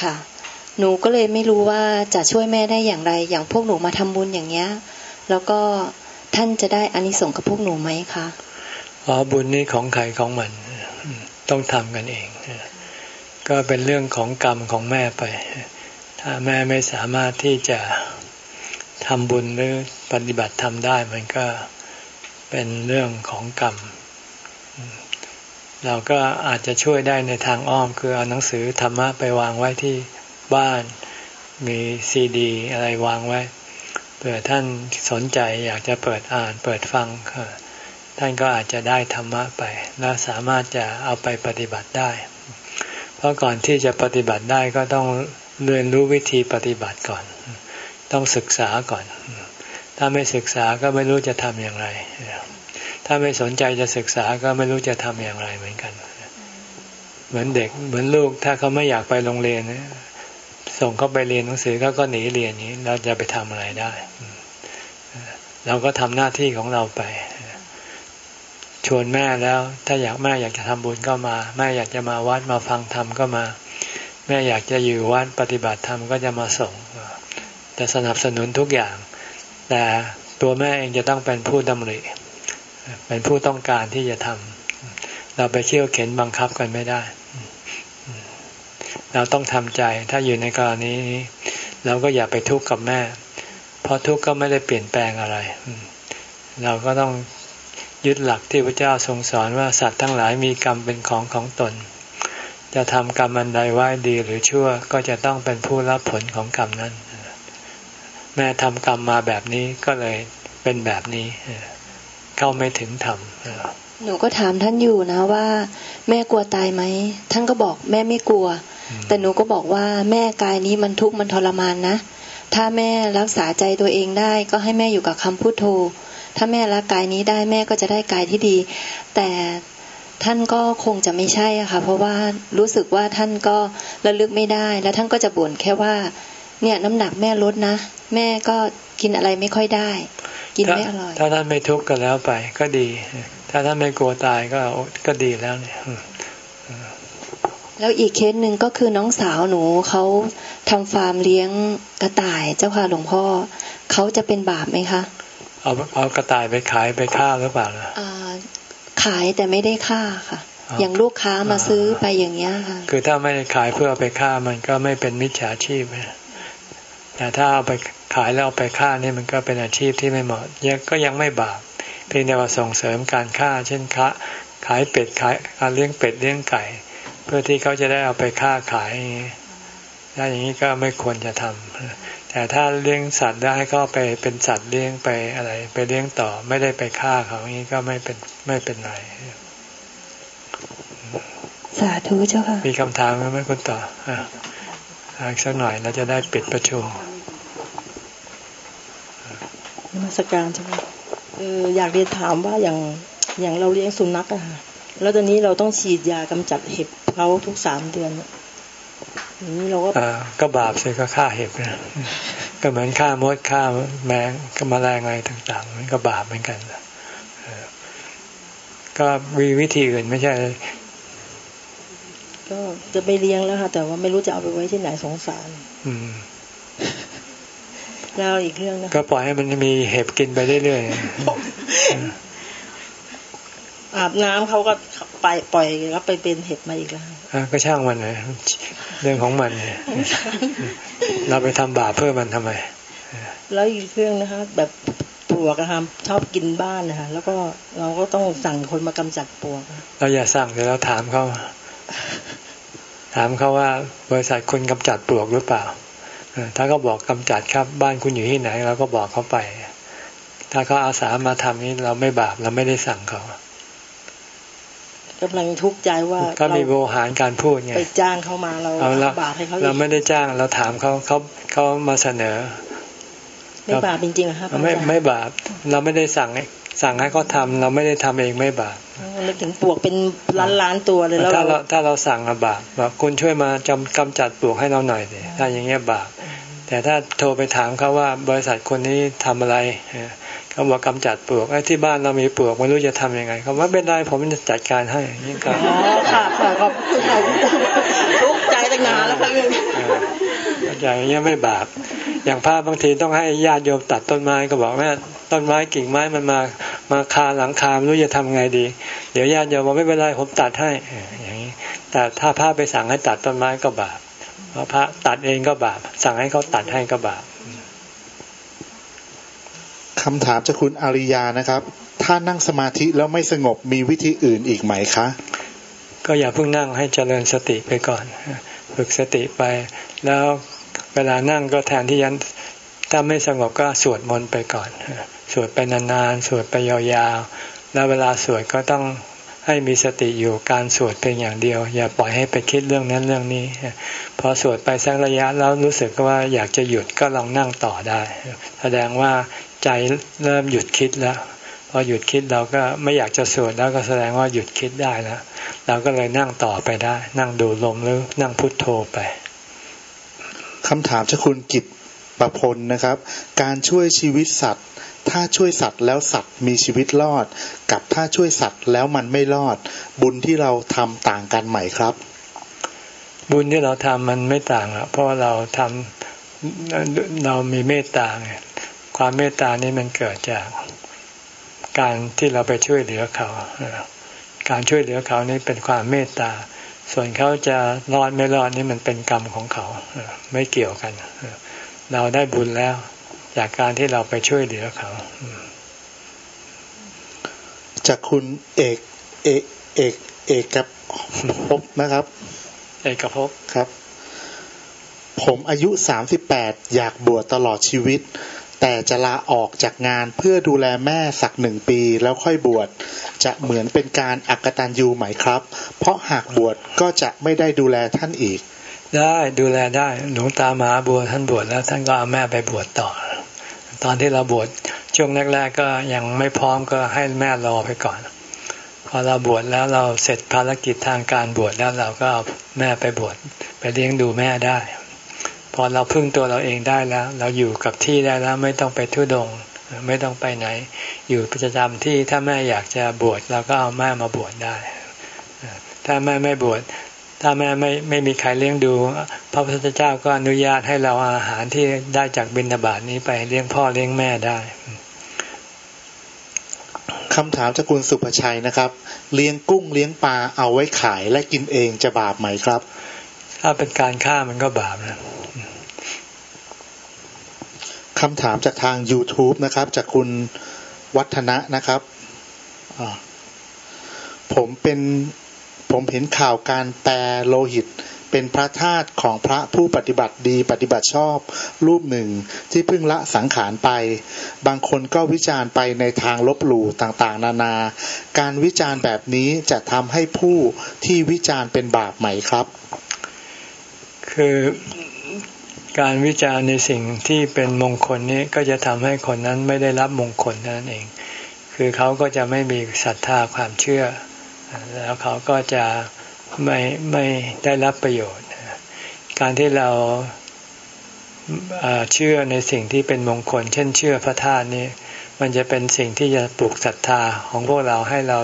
ค่ะ หนูก็เลยไม่รู้ว่าจะช่วยแม่ได้อย่างไร อย่างพวกหนูมาทำบุญอย่างเงี้ย แล้วก็ท่านจะได้อานิสงส์กับพวกหนูไหมคะอ๋อบุญนี้ของใครของมัน ต้องทำกันเอง ก็เป็นเรื่องของกรรมของแม่ไป ถ้าแม่ไม่สามารถที่จะ ทำบุญหรือปฏิบัติทำได้มันก็เป็นเรื่องของกรรม เราก็อาจจะช่วยได้ในทางอ้อม คือเอาหนังสือธรรมะไปวางไว้ที่บ้านมีซีดี อะไรวางไว้เผื่อท่านสนใจอยากจะเปิดอ่านเปิดฟังท่านก็อาจจะได้ธรรมะไป และสามารถจะเอาไปปฏิบัติได้ เพราะก่อนที่จะปฏิบัติได้ก็ต้องเรียนรู้วิธีปฏิบัติก่อน ต้องศึกษาก่อน ถ้าไม่ศึกษาก็ไม่รู้จะทำอย่างไร ถ้าไม่สนใจจะศึกษาก็ไม่รู้จะทำอย่างไรเหมือนกัน เหมือนเด็กเหมือนลูกถ้าเขาไม่อยากไปโรงเรียนส่งเขาไปเรียนหนังสือเขาก็หนีเรียนนี้ เราจะไปทำอะไรได้ เราก็ทำหน้าที่ของเราไป ชวนแม่แล้ว ถ้าอยากแม่อยากจะทำบุญก็มา แม่อยากจะมาวัดมาฟังธรรมก็มา แม่อยากจะอยู่วัดปฏิบัติธรรมก็จะมาส่ง จะสนับสนุนทุกอย่าง แต่ตัวแม่เองจะต้องเป็นผู้ดำริเป็นผู้ต้องการที่จะทำเราไปเชี่ยวเข็นบังคับกันไม่ได้ เราต้องทำใจถ้าอยู่ในกรณีนี้เราก็อย่าไปทุกข์กับแม่ เพราะทุกข์ก็ไม่ได้เปลี่ยนแปลงอะไร เราก็ต้องยึดหลักที่พระเจ้าทรงสอนว่าสัตว์ทั้งหลายมีกรรมเป็นของของตน จะทำกรรมอันใดไว้ดีหรือชั่วก็จะต้องเป็นผู้รับผลของกรรมนั้น ม่ทำกรรมมาแบบนี้ก็เลยเป็นแบบนี้ เข้าไม่ถึงธรรมหนูก็ถามท่านอยู่นะว่า แม่กลัวตายไหมท่านก็บอกแม่ไม่กลัว แต่หนูก็บอกว่าแม่กายนี้มันทุกข์มันทรมานนะ ถ้าแม่รักษาใจตัวเองได้ ก็ให้แม่อยู่กับคำพูดโทถ้าแม่รักกายนี้ได้แม่ก็จะได้กายที่ดี แต่ท่านก็คงจะไม่ใช่อะค่ะ เพราะว่ารู้สึกว่าท่านก็ระลึกไม่ได้ แล้วท่านก็จะบ่นแค่ว่า เนี่ยน้ำหนักแม่ลดนะ แม่ก็กินอะไรไม่ค่อยได้ กินไม่อร่อย ถ้าท่านไม่ทุกข์ก็แล้วไปก็ดี ถ้าท่านไม่กลัวตายก็ก็ดีแล้วเนี่ยแล้วอีกเคสหนึ่งก็คือน้องสาวหนูเขาทำฟาร์มเลี้ยงกระต่ายเจ้าค่ะหลวงพ่อเขาจะเป็นบาปไหมคะ เอาเอากระต่ายไปขายไปฆ่าหรือเปล่าล่ะขายแต่ไม่ได้ฆ่าค่ะ อย่างลูกค้ามาซื้อไปอย่างเงี้ยค่ะ คือถ้าไม่ขายเพื่อเอาไปฆ่ามันก็ไม่เป็นมิจฉาชีพแต่ถ้าเอาไป ขายแล้วเอาไปฆ่านี่มันก็เป็นอาชีพที่ไม่เหมาะยังก็ยังไม่บาปเพียงแต่ว่าส่งเสริมการฆ่า เช่นค้าขายเป็ดขายการเลี้ยงเป็ดเลี้ยงไก่พื่อที่เขาจะได้เอาไปค้าขายถ้าอย่างนี้ก็ไม่ควรจะทำแต่ถ้าเลี้ยงสัตว์ได้ก็ไปเป็นสัตว์เลี้ยงไปอะไร ไปเลี้ยงต่อไม่ได้ไปฆ่าเขาอย่างนี้ก็ไม่เป็นไม่เป็นไรสาธุเจ้าค่ะ มีคำถามไหมคุณต่ออ่าอีกสักหน่อยเราจะได้ปิดประชุม นมัสการใช่ไหมเอออยากเรียนถามว่าอย่างอย่างเราเลี้ยงสุนัขอะค่ะ แล้วตอนนี้เราต้องฉีดยากำจัดเห็บเขาทุกสามเดือนนี้เราก็ก็บาปเลยก็ฆ่าเห็บนะก็เหมือนฆ่ามดฆ่าแมงก็มาแรงอะไรต่างๆมันก็บาปเหมือนกันก็มีวิธีอื่นไม่ใช่ก็จะไปเลี้ยงแล้วค่ะแต่ว่าไม่รู้จะเอาไปไว้ที่ไหนสงสาร อืม แล้วอีกเรื่องนะก็ปล่อยให้มันมีเห็บกินไปเรื่อยๆอาบน้ำเขาก็ไปปล่อยแล้วไปเป็นเห็บมาอีกแล้วก็ช่างมันเลยเรื่องของมันเราไปทำบาปเพื่อมันทำไม แล้วอีกเรื่องนะคะ แบบปลวกอะครับชอบกินบ้านนะคะแล้วก็เราก็ต้องสั่งคนมากำจัดปลวกเราอย่าสั่งเดี๋ยวเราถามเขาถามเขาว่าบริษัทคุณกำจัดปลวกหรือเปล่า ถ้าเขาบอกกำจัดครับบ้านคุณอยู่ที่ไหนเราก็บอกเขาไป ถ้าเขาอาสามาทำนี้เราไม่บาปเราไม่ได้สั่งเขากำลังทุกข์ใจว่าก็มีโวหารการพูดไงไปจ้างเขามาเราบาปให้เขาเราไม่ได้จ้างเราถามเขาเขาเขามาเสนอ ไม่บาปจริงๆเหรอครับไม่ไม่บาปเราไม่ได้สั่ง สั่งให้เขาทาเราไม่ได้ทำเองไม่บาปนึกถึงปลวกเป็นล้านล้านตัวเลยแล้วถ้าเราถ้าเราสั่งอะบาปแบบคุณช่วยมาจำกำจัดปลวกให้เราหน่อยสิถ้าอย่างเงี้ยบาปแต่ถ้าโทรไปถามเขาว่าบริษัทคนนี้ทำอะไรเขาบอกกำจัดปลวกไอ้ที่บ้านเรามีปลวกไม่รู้จะทํำยังไงเขาว่าเป็นไรผมจะจัดการให้นี่ก็อ๋อค่ะค่ะขอบคุณค่ะทุกใจตั้งนานแล้วค่ะอย่างเงี้ยไม่บาป อย่างพระบางทีต้องให้ญาติโยมตัดต้นไม้ก็บอกว่าต้นไม้กิ่งไม้มันมามาคาหลังคาไม่รู้จะทำไงดี เดี๋ยวญาติโยมบอกไม่เป็นไรผมตัดให้อย่างนี้แต่ถ้าพระไปสั่งให้ตัดต้นไม้ก็บาปเพราะพระตัดเองก็บาป สั่งให้เขาตัดให้ก็บาปคำถามจากคุณอาริยานะครับ ถ้านั่งสมาธิแล้วไม่สงบมีวิธีอื่นอีกไหมคะ ก็อย่าเพิ่งนั่งให้เจริญสติไปก่อน ฝึกสติไป แล้ว เวลานั่งก็แทนที่ยันถ้าไม่สงบก็สวดมนต์ไปก่อน สวดไปนานๆ สวดไปยาวๆ แล้วเวลาสวดก็ต้องให้มีสติอยู่การสวดเพียงอย่างเดียว อย่าปล่อยให้ไปคิดเรื่องนั้นเรื่องนี้ พอสวดไปสักระยะแล้วรู้สึกว่าอยากจะหยุดก็ลองนั่งต่อได้ แสดงว่าใจเริ่มหยุดคิดแล้ว พอหยุดคิดเราก็ไม่อยากจะสวดแล้วก็แสดงว่าหยุดคิดได้แล้วเราก็เลยนั่งต่อไปได้ นั่งดูลมหรือนั่งพุทโธไป คำถามจากคุณกิตประพลนะครับ การช่วยชีวิตสัตว์ ถ้าช่วยสัตว์แล้วสัตว์มีชีวิตรอด กับถ้าช่วยสัตว์แล้วมันไม่รอด บุญที่เราทำต่างกันไหมครับ บุญที่เราทำมันไม่ต่างอะเพราะเราทำเรามีเมตตาไงความเมตตานี้มันเกิดจากการที่เราไปช่วยเหลือเขา การช่วยเหลือเขานี่เป็นความเมตตา ส่วนเขาจะรอดไม่รอดนี่มันเป็นกรรมของเขาไม่เกี่ยวกัน เราได้บุญแล้ว จากการที่เราไปช่วยเหลือเขา จากคุณเอกเอกเอกเอกกับพบนะครับ เอกภพครับ ผมอายุสามสิบแปดอยากบวชตลอดชีวิต แต่จะลาออกจากงานเพื่อดูแลแม่สักหนึ่งปีแล้วค่อยบวชจะเหมือนเป็นการอักตันยูไหมครับ เพราะหากบวชก็จะไม่ได้ดูแลท่านอีก ได้ดูแลได้หลวงตามาบวชท่านบวชแล้วท่านก็เอาแม่ไปบวชต่อ ตอนที่เราบวชช่วงแรก ๆ ก็ยังไม่พร้อมก็ให้แม่รอไปก่อน พอเราบวชแล้วเราเสร็จภารกิจทางการบวชแล้วเราก็เอาแม่ไปบวชไปเลี้ยงดูแม่ได้ อเราพึ่งตัวเราเองได้แล้ว เราอยู่กับที่ได้แล้วไม่ต้องไปทุดง ไม่ต้องไปไหน อยู่ประจำที่ถ้าแม่อยากจะบวชเราก็เอาแม่มาบวชได้ ถ้าแม่ไม่บวชถ้าแม่ไม่ไม่มีใครเลี้ยงดู พระพุทธเจ้าก็อนุญาตให้เราอาหารที่ได้จากบิณฑบาตนี้ไปเลี้ยงพ่อเลี้ยงแม่ได้คำถามจากคุณสุภชัยนะครับ เลี้ยงกุ้งเลี้ยงปลาเอาไว้ขายและกินเองจะบาปไหมครับ ถ้าเป็นการฆ่ามันก็บาปนะ คำถามจากทาง YouTube นะครับ จากคุณวัฒนะนะครับ ผมเป็นผมเห็นข่าวการแปลโลหิต เป็นพระธาตุของพระผู้ปฏิบัติดีปฏิบัติชอบ รูปหนึ่งที่เพิ่งละสังขารไป บางคนก็วิจารณ์ไปในทางลบหลู่ต่างๆ นานา การวิจารณ์แบบนี้จะทำให้ผู้ที่วิจารณ์เป็นบาปไหมครับ คือ การวิจารณ์ในสิ่งที่เป็นมงคลนี้ก็จะทำให้คนนั้นไม่ได้รับมงคลนั่นเอง คือเขาก็จะไม่มีศรัทธาความเชื่อ แล้วเขาก็จะไม่ไม่ได้รับประโยชน์ การที่เราเชื่อในสิ่งที่เป็นมงคล เช่น เชื่อพระธาตุนี้ มันจะเป็นสิ่งที่จะปลุกศรัทธาของพวกเราให้เรา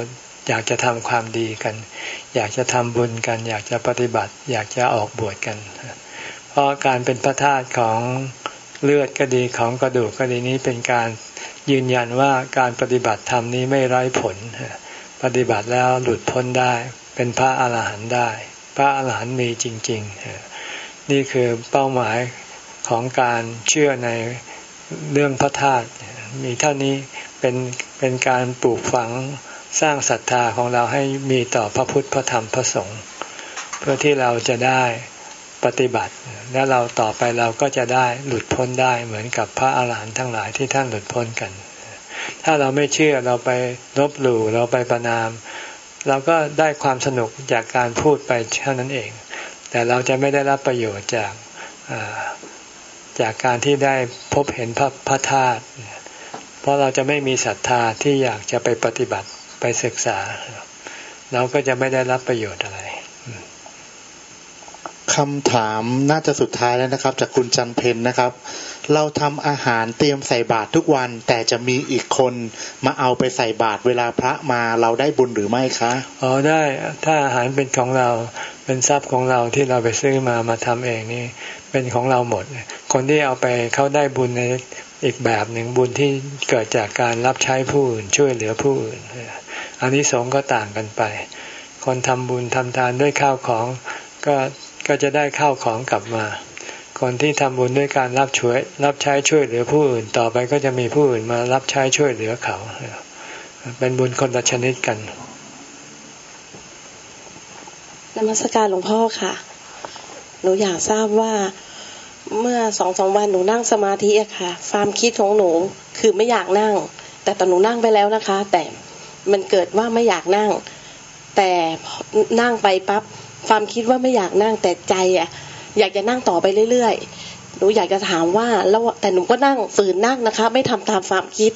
อยากจะทำความดีกัน อยากจะทำบุญกัน อยากจะปฏิบัติ อยากจะออกบวชกัน พราะการเป็นพระธาตุของเลือดก็ดีของกระดูกก็ดีนี้เป็นการยืนยันว่าการปฏิบัติธรรมนี้ไม่ไร้ผล ปฏิบัติแล้วหลุดพ้นได้ เป็นพระอาหารหันต์ได้ พระอาหารหันต์มีจริง ๆ นี่คือเป้าหมายของการเชื่อในเรื่องพระธาตุมีเท่านี้เป็นเป็นการปลูกฝังสร้างศรัทธาของเราให้มีต่อพระพุทธพระธรรมพระสงฆ์เพื่อที่เราจะได้ ปฏิบัติ แล้วเราต่อไปเราก็จะได้หลุดพ้นได้เหมือนกับพระอาหารหันต์ทั้งหลายที่ท่านหลุดพ้นกัน ถ้าเราไม่เชื่อเราไปลบหลู่เราไปประนาม เราก็ได้ความสนุกจากการพูดไปเท่านั้นเอง แต่เราจะไม่ได้รับประโยชน์จากจากการที่ได้พบเห็นพระพระธาตุเพราะเราจะไม่มีศรัทธาที่อยากจะไปปฏิบัติไปศึกษา เราก็จะไม่ได้รับประโยชน์อะไร คำถามน่าจะสุดท้ายแล้วนะครับ จากคุณจันเพนนะครับ เราทำอาหารเตรียมใส่บาตรทุกวัน แต่จะมีอีกคนมาเอาไปใส่บาตรเวลาพระมาเราได้บุญหรือไม่คะอ๋อได้ถ้าอาหารเป็นของเราเป็นทรัพย์ของเราที่เราไปซื้อมามาทำเองนี่เป็นของเราหมด คนที่เอาไปเขาได้บุญในอีกแบบหนึ่งบุญที่เกิดจากการรับใช้ผู้อื่นช่วยเหลือผู้อื่นอันนี้สงก็ต่างกันไป คนทำบุญทำทานด้วยข้าวของก็ ก็จะได้เข้าของกลับมา คนที่ทำบุญด้วยการรับช่วย รับใช้ช่วยเหลือผู้อื่นต่อไปก็จะมีผู้อื่นมารับใช้ช่วยเหลือเขา เป็นบุญคนละชนิดกันนมัสการหลวงพ่อค่ะ หนูอยากทราบว่าเมื่อสองสองวันหนูนั่งสมาธิอะค่ะ ความคิดของหนูคือไม่อยากนั่ง แต่ตอนหนูนั่งไปแล้วนะคะ แต่มันเกิดว่าไม่อยากนั่ง แต่นั่งไปปั๊บ ความคิดว่าไม่อยากนั่งแต่ใจอะ อยากจะนั่งต่อไปเรื่อยๆหนูอยากจะถามว่าแล้วแต่หนูก็นั่งฝืนนั่งนะคะ ไม่ทำตามความคิด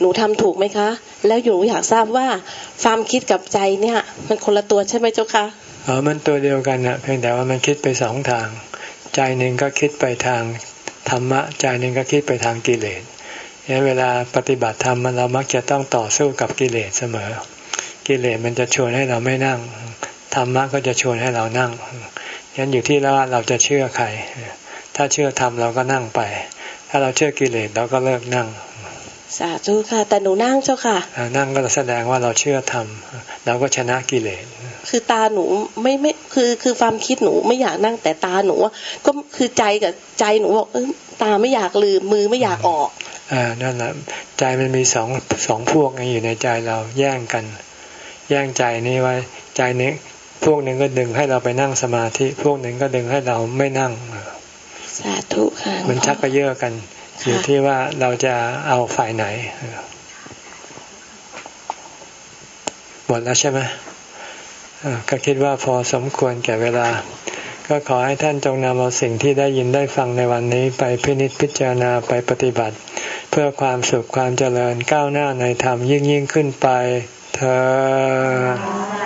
หนูทำถูกไหมคะ แล้วหนูอยากทราบว่าความคิดกับใจเนี่ย มันคนละตัวใช่ไหมเจ้าคะอ๋อมันตัวเดียวกันนะเพียงแต่ว่ามันคิดไปสองทาง ใจหนึ่งก็คิดไปทางธรรมะ ใจหนึ่งก็คิดไปทางกิเลสเวลาปฏิบัติธรรมมันเรามักจะต้องต่อสู้กับกิเลสเสมอ กิเลสมันจะชวนให้เราไม่นั่ง รรมะก็จะชวนให้เรานั่งยันอยู่ที่เราเราจะเชื่อใคร ถ้าเชื่อธรรมเราก็นั่งไป ถ้าเราเชื่อกิเลสเราก็เลิกนั่ง สาธุค่ะ แต่หนูนั่งเจ้าค่ะ นั่งก็แสดงว่าเราเชื่อธรรมเราก็ชนะกิเลส คือตาหนูไม่ไม่คือคือความคิดหนูไม่อยากนั่งแต่ตาหนูก็คือใจกับใจหนูบอกเออตาไม่อยากลืมมือไม่อยากออกอ่านั่นแหละใจมันมีสองสองพวกอยู่ในใจเราแย่งกัน แย่งใจนี้ไว้ ใจนี้ พวกหนึ่งก็ดึงให้เราไปนั่งสมาธิ พวกหนึ่งก็ดึงให้เราไม่นั่งสาธุค่ะมันชักกระเยอะกัน อยู่ที่ว่าเราจะเอาฝ่ายไหนหมดแล้วใช่ไหมก็คิดว่าพอสมควรแก่เวลา ก็ขอให้ท่านจงนำเอาสิ่งที่ได้ยินได้ฟังในวันนี้ไปพินิจพิจารณาไปปฏิบัติ เพื่อความสุขความเจริญก้าวหน้าในธรรมยิ่งยิ่งขึ้นไปเธอ